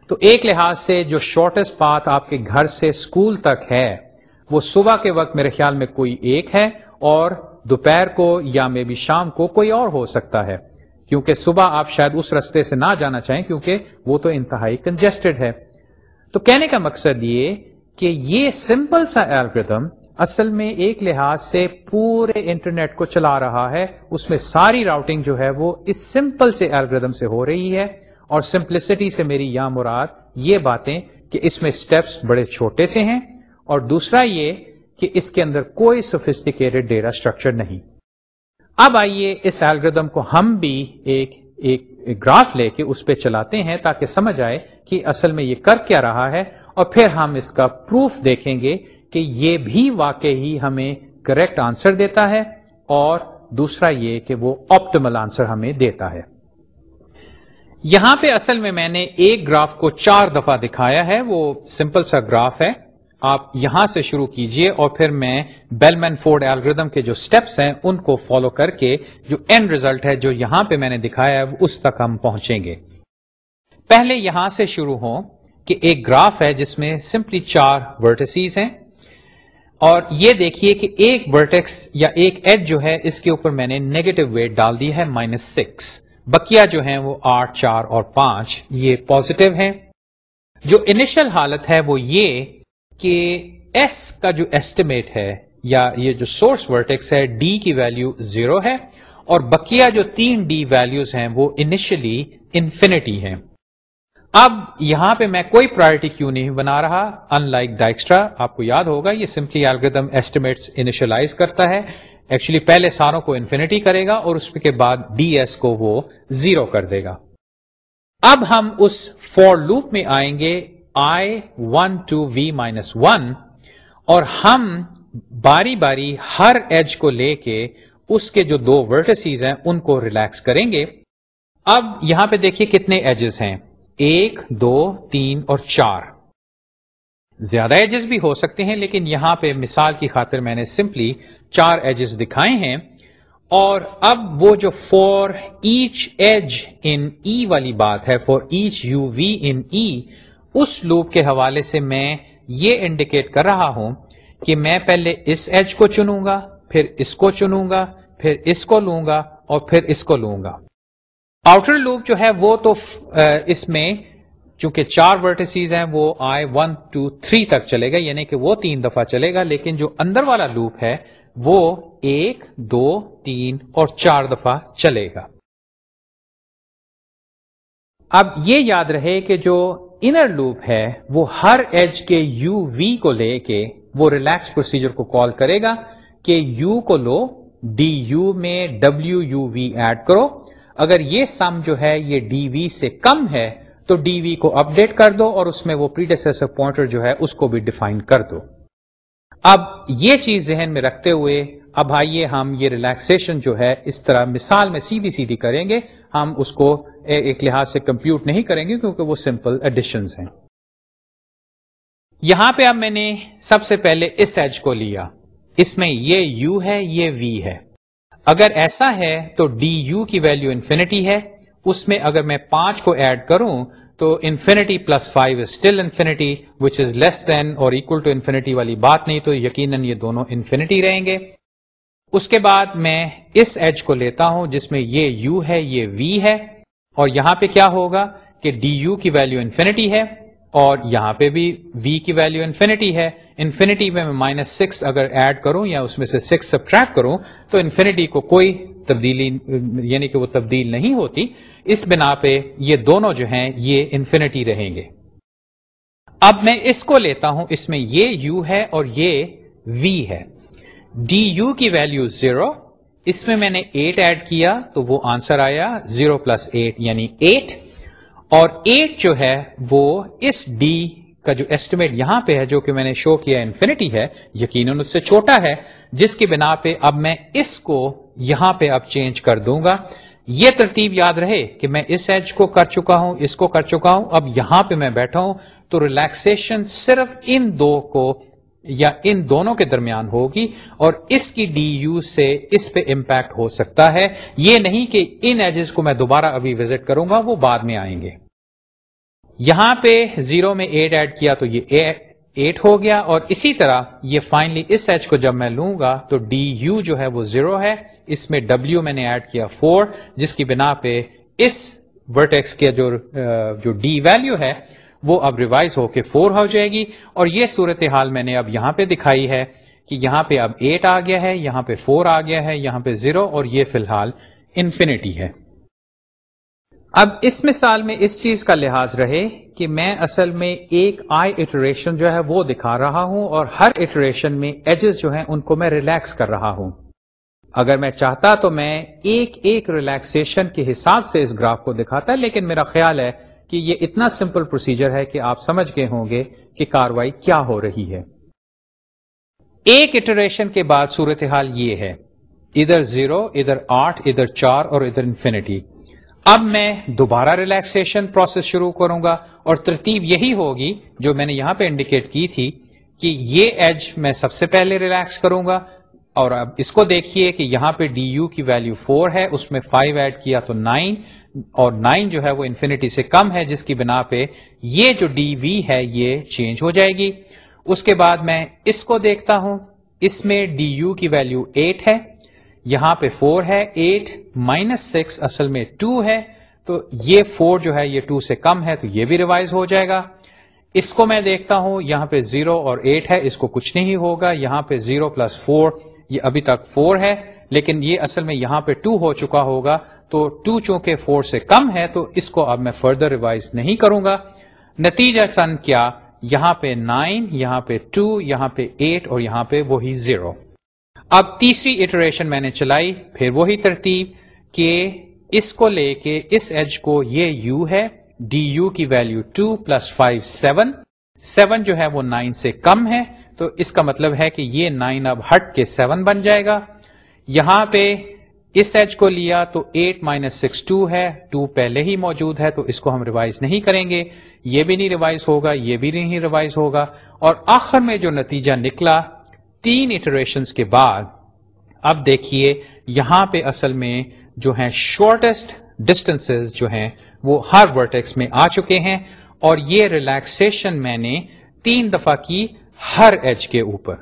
تو ایک لحاظ سے جو شارٹیسٹ پاتھ آپ کے گھر سے اسکول تک ہے وہ صبح کے وقت میرے خیال میں کوئی ایک ہے اور دوپہر کو یا میں بھی شام کو کوئی اور ہو سکتا ہے کیونکہ صبح آپ شاید اس رستے سے نہ جانا چاہیں کیونکہ وہ تو انتہائی کنجسٹڈ ہے تو کہنے کا مقصد یہ کہ یہ سمپل سا الگریدم اصل میں ایک لحاظ سے پورے انٹرنیٹ کو چلا رہا ہے اس میں ساری راؤٹنگ جو ہے وہ اس سمپل سے الگریدم سے ہو رہی ہے اور سمپلسٹی سے میری یا مراد یہ باتیں کہ اس میں اسٹیپس بڑے چھوٹے سے ہیں اور دوسرا یہ کہ اس کے اندر کوئی سوفیسٹیکیٹڈ ڈیٹا اسٹرکچر نہیں اب آئیے اس الگریدم کو ہم بھی ایک ایک گراف لے کے اس پہ چلاتے ہیں تاکہ سمجھ آئے کہ اصل میں یہ کر کیا رہا ہے اور پھر ہم اس کا پروف دیکھیں گے کہ یہ بھی واقعی ہمیں کریکٹ آنسر دیتا ہے اور دوسرا یہ کہ وہ آپٹیمل آنسر ہمیں دیتا ہے یہاں پہ اصل میں میں نے ایک گراف کو چار دفعہ دکھایا ہے وہ سمپل سا گراف ہے آپ یہاں سے شروع کیجئے اور پھر میں بیل مین فورڈ ایلگردم کے جو سٹیپس ہیں ان کو فالو کر کے جو اینڈ ریزلٹ ہے جو یہاں پہ میں نے دکھایا ہے اس تک ہم پہنچیں گے پہلے یہاں سے شروع ہوں کہ ایک گراف ہے جس میں سمپلی چار ورٹسیز ہیں اور یہ دیکھیے کہ ایک ورٹیکس یا ایک ایج جو ہے اس کے اوپر میں نے نیگیٹو ویٹ ڈال دی ہے مائنس سکس بکیا جو ہیں وہ آٹھ چار اور پانچ یہ پوزیٹو ہیں جو انیشل حالت ہے وہ یہ کہ ایس کا جو ایسٹیمیٹ ہے یا یہ جو سورس ورٹیکس ہے ڈی کی ویلیو زیرو ہے اور بکیا جو تین ڈی ویلیوز ہیں وہ انیشلی انفینٹی ہیں اب یہاں پہ میں کوئی پرائرٹی کیوں نہیں بنا رہا ان لائک ڈائکسٹرا آپ کو یاد ہوگا یہ سمپلی الگریدم ایسٹیمیٹ انیشلائز کرتا ہے ایکچولی پہلے ساروں کو انفینٹی کرے گا اور اس کے بعد ڈی ایس کو وہ زیرو کر دے گا اب ہم اس فور لوپ میں آئیں گے i one to V minus one اور ہم باری باری ہر ایج کو لے کے اس کے جو دو ورٹسیز ہیں ان کو ریلیکس کریں گے اب یہاں پہ دیکھیے کتنے ایجز ہیں ایک دو تین اور چار زیادہ ایجز بھی ہو سکتے ہیں لیکن یہاں پہ مثال کی خاطر میں نے سمپلی چار ایجز دکھائے ہیں اور اب وہ جو for each edge in E والی بات ہے for each u v in E us loop کے حوالے سے میں یہ انڈیکیٹ کر رہا ہوں کہ میں پہلے اس ایج کو چنوں گا پھر اس کو چنوں گا پھر اس کو لوں گا اور پھر اس کو لوں گا آؤٹر لوپ جو ہے وہ تو اس میں چونکہ چار ورٹسیز ہیں وہ آئے ون ٹو تھری تک چلے گا یعنی کہ وہ تین دفعہ چلے گا لیکن جو اندر والا لوپ ہے وہ ایک دو تین اور چار دفعہ چلے گا اب یہ یاد رہے کہ جو انر لوپ ہے وہ ہر ایج کے یو وی کو لے کے وہ ریلیکس پروسیجر کو کال کرے گا کہ یو کو لو ڈی یو میں ڈبلو یو وی ایڈ کرو اگر یہ سم جو ہے یہ ڈی وی سے کم ہے تو ڈی وی کو اپ ڈیٹ کر دو اور اس میں وہ پریڈیسیسر پوائنٹر جو ہے اس کو بھی ڈیفائن کر دو اب یہ چیز ذہن میں رکھتے ہوئے اب آئیے ہم یہ ریلیکسیشن جو ہے اس طرح مثال میں سیدھی سیدھی کریں گے ہم اس کو ایک لحاظ سے کمپیوٹ نہیں کریں گے کیونکہ وہ سمپل ایڈیشنز ہیں یہاں پہ اب میں نے سب سے پہلے اس ایج کو لیا اس میں یہ یو ہے یہ وی ہے اگر ایسا ہے تو ڈی یو کی ویلو انفینٹی ہے اس میں اگر میں پانچ کو ایڈ کروں تو infinity plus five still infinity which is less than اور اکول ٹو انفینٹی والی بات نہیں تو یقیناً یہ دونوں انفینٹی رہیں گے اس کے بعد میں اس ایج کو لیتا ہوں جس میں یہ یو ہے یہ وی ہے اور یہاں پہ کیا ہوگا کہ ڈی یو کی ویلو انفینٹی ہے اور یہاں پہ بھی وی کی ویلو انفینٹی ہے انفینٹی میں مائنس سکس اگر ایڈ کروں یا اس میں سے سکس سبٹریکٹ کروں تو انفینٹی کو کوئی تبدیلی یعنی کہ وہ تبدیل نہیں ہوتی اس بنا پہ یہ دونوں جو ہیں یہ انفینٹی رہیں گے اب میں اس کو لیتا ہوں اس میں یہ یو ہے اور یہ وی ہے ڈی یو کی ویلو زیرو اس میں میں نے ایٹ ایڈ کیا تو وہ آنسر آیا زیرو پلس ایٹ یعنی ایٹ اور ایٹ جو ہے وہ اس ڈی کا جو ایسٹیمیٹ یہاں پہ ہے جو کہ میں نے شو کیا انفینٹی ہے یقیناً اس سے چھوٹا ہے جس کی بنا پہ اب میں اس کو یہاں پہ اب چینج کر دوں گا یہ ترتیب یاد رہے کہ میں اس ایج کو کر چکا ہوں اس کو کر چکا ہوں اب یہاں پہ میں بیٹھا ہوں تو ریلیکسن صرف ان دو کو یا ان دونوں کے درمیان ہوگی اور اس کی ڈی یو سے اس پہ امپیکٹ ہو سکتا ہے یہ نہیں کہ ان ایجز کو میں دوبارہ ابھی وزٹ کروں گا وہ بعد میں آئیں گے یہاں پہ زیرو میں ایٹ ایڈ کیا تو یہ ایٹ ہو گیا اور اسی طرح یہ فائنلی اس ایچ کو جب میں لوں گا تو ڈی یو جو ہے وہ زیرو ہے اس میں ڈبلو میں نے ایڈ کیا فور جس کی بنا پہ اس ورٹیکس کے جو جو ڈی ویلو ہے وہ اب ریوائز ہو کے فور ہو جائے گی اور یہ صورت حال میں نے اب یہاں پہ دکھائی ہے کہ یہاں پہ اب ایٹ آ گیا ہے یہاں پہ فور آ گیا ہے یہاں پہ زیرو اور یہ فی الحال انفینٹی ہے اب اس مثال میں اس چیز کا لحاظ رہے کہ میں اصل میں ایک آئی اٹریشن جو ہے وہ دکھا رہا ہوں اور ہر اٹریشن میں ایجز جو ہیں ان کو میں ریلیکس کر رہا ہوں اگر میں چاہتا تو میں ایک ایک ریلیکسیشن کے حساب سے اس گراف کو دکھاتا لیکن میرا خیال ہے کہ یہ اتنا سمپل پروسیجر ہے کہ آپ سمجھ گئے ہوں گے کہ کاروائی کیا ہو رہی ہے ایک اٹریشن کے بعد صورتحال یہ ہے ادھر زیرو ادھر آٹھ ادھر چار اور ادھر انفینٹی اب میں دوبارہ ریلیکسیشن پروسیس شروع کروں گا اور ترتیب یہی ہوگی جو میں نے یہاں پہ انڈیکیٹ کی تھی کہ یہ ایج میں سب سے پہلے ریلیکس کروں گا اور اب اس کو دیکھیے کہ یہاں پہ ڈی یو کی ویلو فور ہے اس میں فائیو ایڈ کیا تو نائن اور نائن جو ہے وہ انفینٹی سے کم ہے جس کی بنا پہ یہ جو ڈی وی ہے یہ چینج ہو جائے گی اس کے بعد میں اس کو دیکھتا ہوں اس میں ڈی یو کی ویلو ایٹ ہے یہاں پہ فور ہے ایٹ مائنس سکس اصل میں ٹو ہے تو یہ فور جو ہے یہ ٹو سے کم ہے تو یہ بھی ریوائز ہو جائے گا اس کو میں دیکھتا ہوں یہاں پہ زیرو اور ایٹ ہے اس کو کچھ نہیں ہوگا یہاں پہ زیرو پلس فور یہ ابھی تک فور ہے لیکن یہ اصل میں یہاں پہ ٹو ہو چکا ہوگا تو ٹو چونکہ فور سے کم ہے تو اس کو اب میں فردر ریوائز نہیں کروں گا نتیجہ سن کیا یہاں پہ نائن یہاں پہ ٹو یہاں پہ ایٹ اور یہاں پہ وہی زیرو اب تیسری اٹریشن میں نے چلائی پھر وہی ترتیب کہ اس کو لے کے اس ایج کو یہ یو ہے ڈی یو کی value two plus five seven seven جو ہے وہ نائن سے کم ہے تو اس کا مطلب ہے کہ یہ نائن اب ہٹ کے سیون بن جائے گا یہاں پہ اس ایج کو لیا تو ایٹ مائنس سکس ٹو ہے ٹو پہلے ہی موجود ہے تو اس کو ہم ریوائز نہیں کریں گے یہ بھی نہیں ریوائز ہوگا یہ بھی نہیں ریوائز ہوگا اور آخر میں جو نتیجہ نکلا تین اٹریشنس کے بعد اب دیکھیے یہاں پہ اصل میں جو ہیں شارٹیسٹ ڈسٹینس جو ہیں وہ ہر ورٹیکس میں آ چکے ہیں اور یہ ریلیکسن میں نے تین دفعہ کی ہر ایج کے اوپر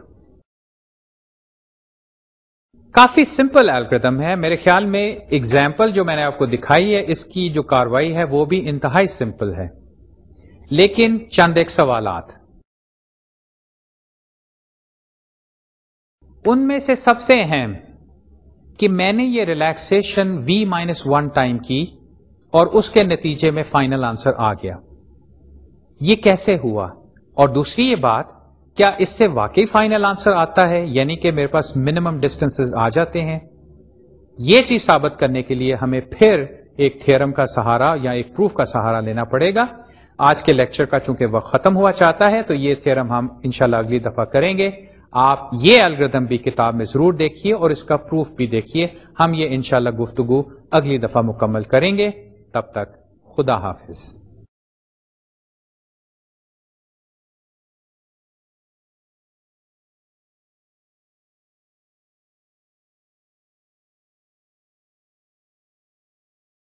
کافی سمپل الگریدم ہے میرے خیال میں اگزامپل جو میں نے آپ کو دکھائی ہے اس کی جو کاروائی ہے وہ بھی انتہائی سمپل ہے لیکن چند ایک سوالات ان میں سے سب سے اہم کہ میں نے یہ relaxation V minus one time کی اور اس کے نتیجے میں فائنل آنسر آ گیا یہ کیسے ہوا اور دوسری یہ بات کیا اس سے واقعی فائنل آنسر آتا ہے یعنی کہ میرے پاس منیمم ڈسٹینس آ جاتے ہیں یہ چیز ثابت کرنے کے لیے ہمیں پھر ایک تھرم کا سہارا یا ایک پروف کا سہارا لینا پڑے گا آج کے لیکچر کا چونکہ وقت ختم ہوا چاہتا ہے تو یہ تھیئرم ہم انشاءاللہ اگلی دفعہ کریں گے آپ یہ الگریدم بھی کتاب میں ضرور دیکھیے اور اس کا پروف بھی دیکھیے ہم یہ انشاءاللہ گفتگو اگلی دفعہ مکمل کریں گے تب تک خدا حافظ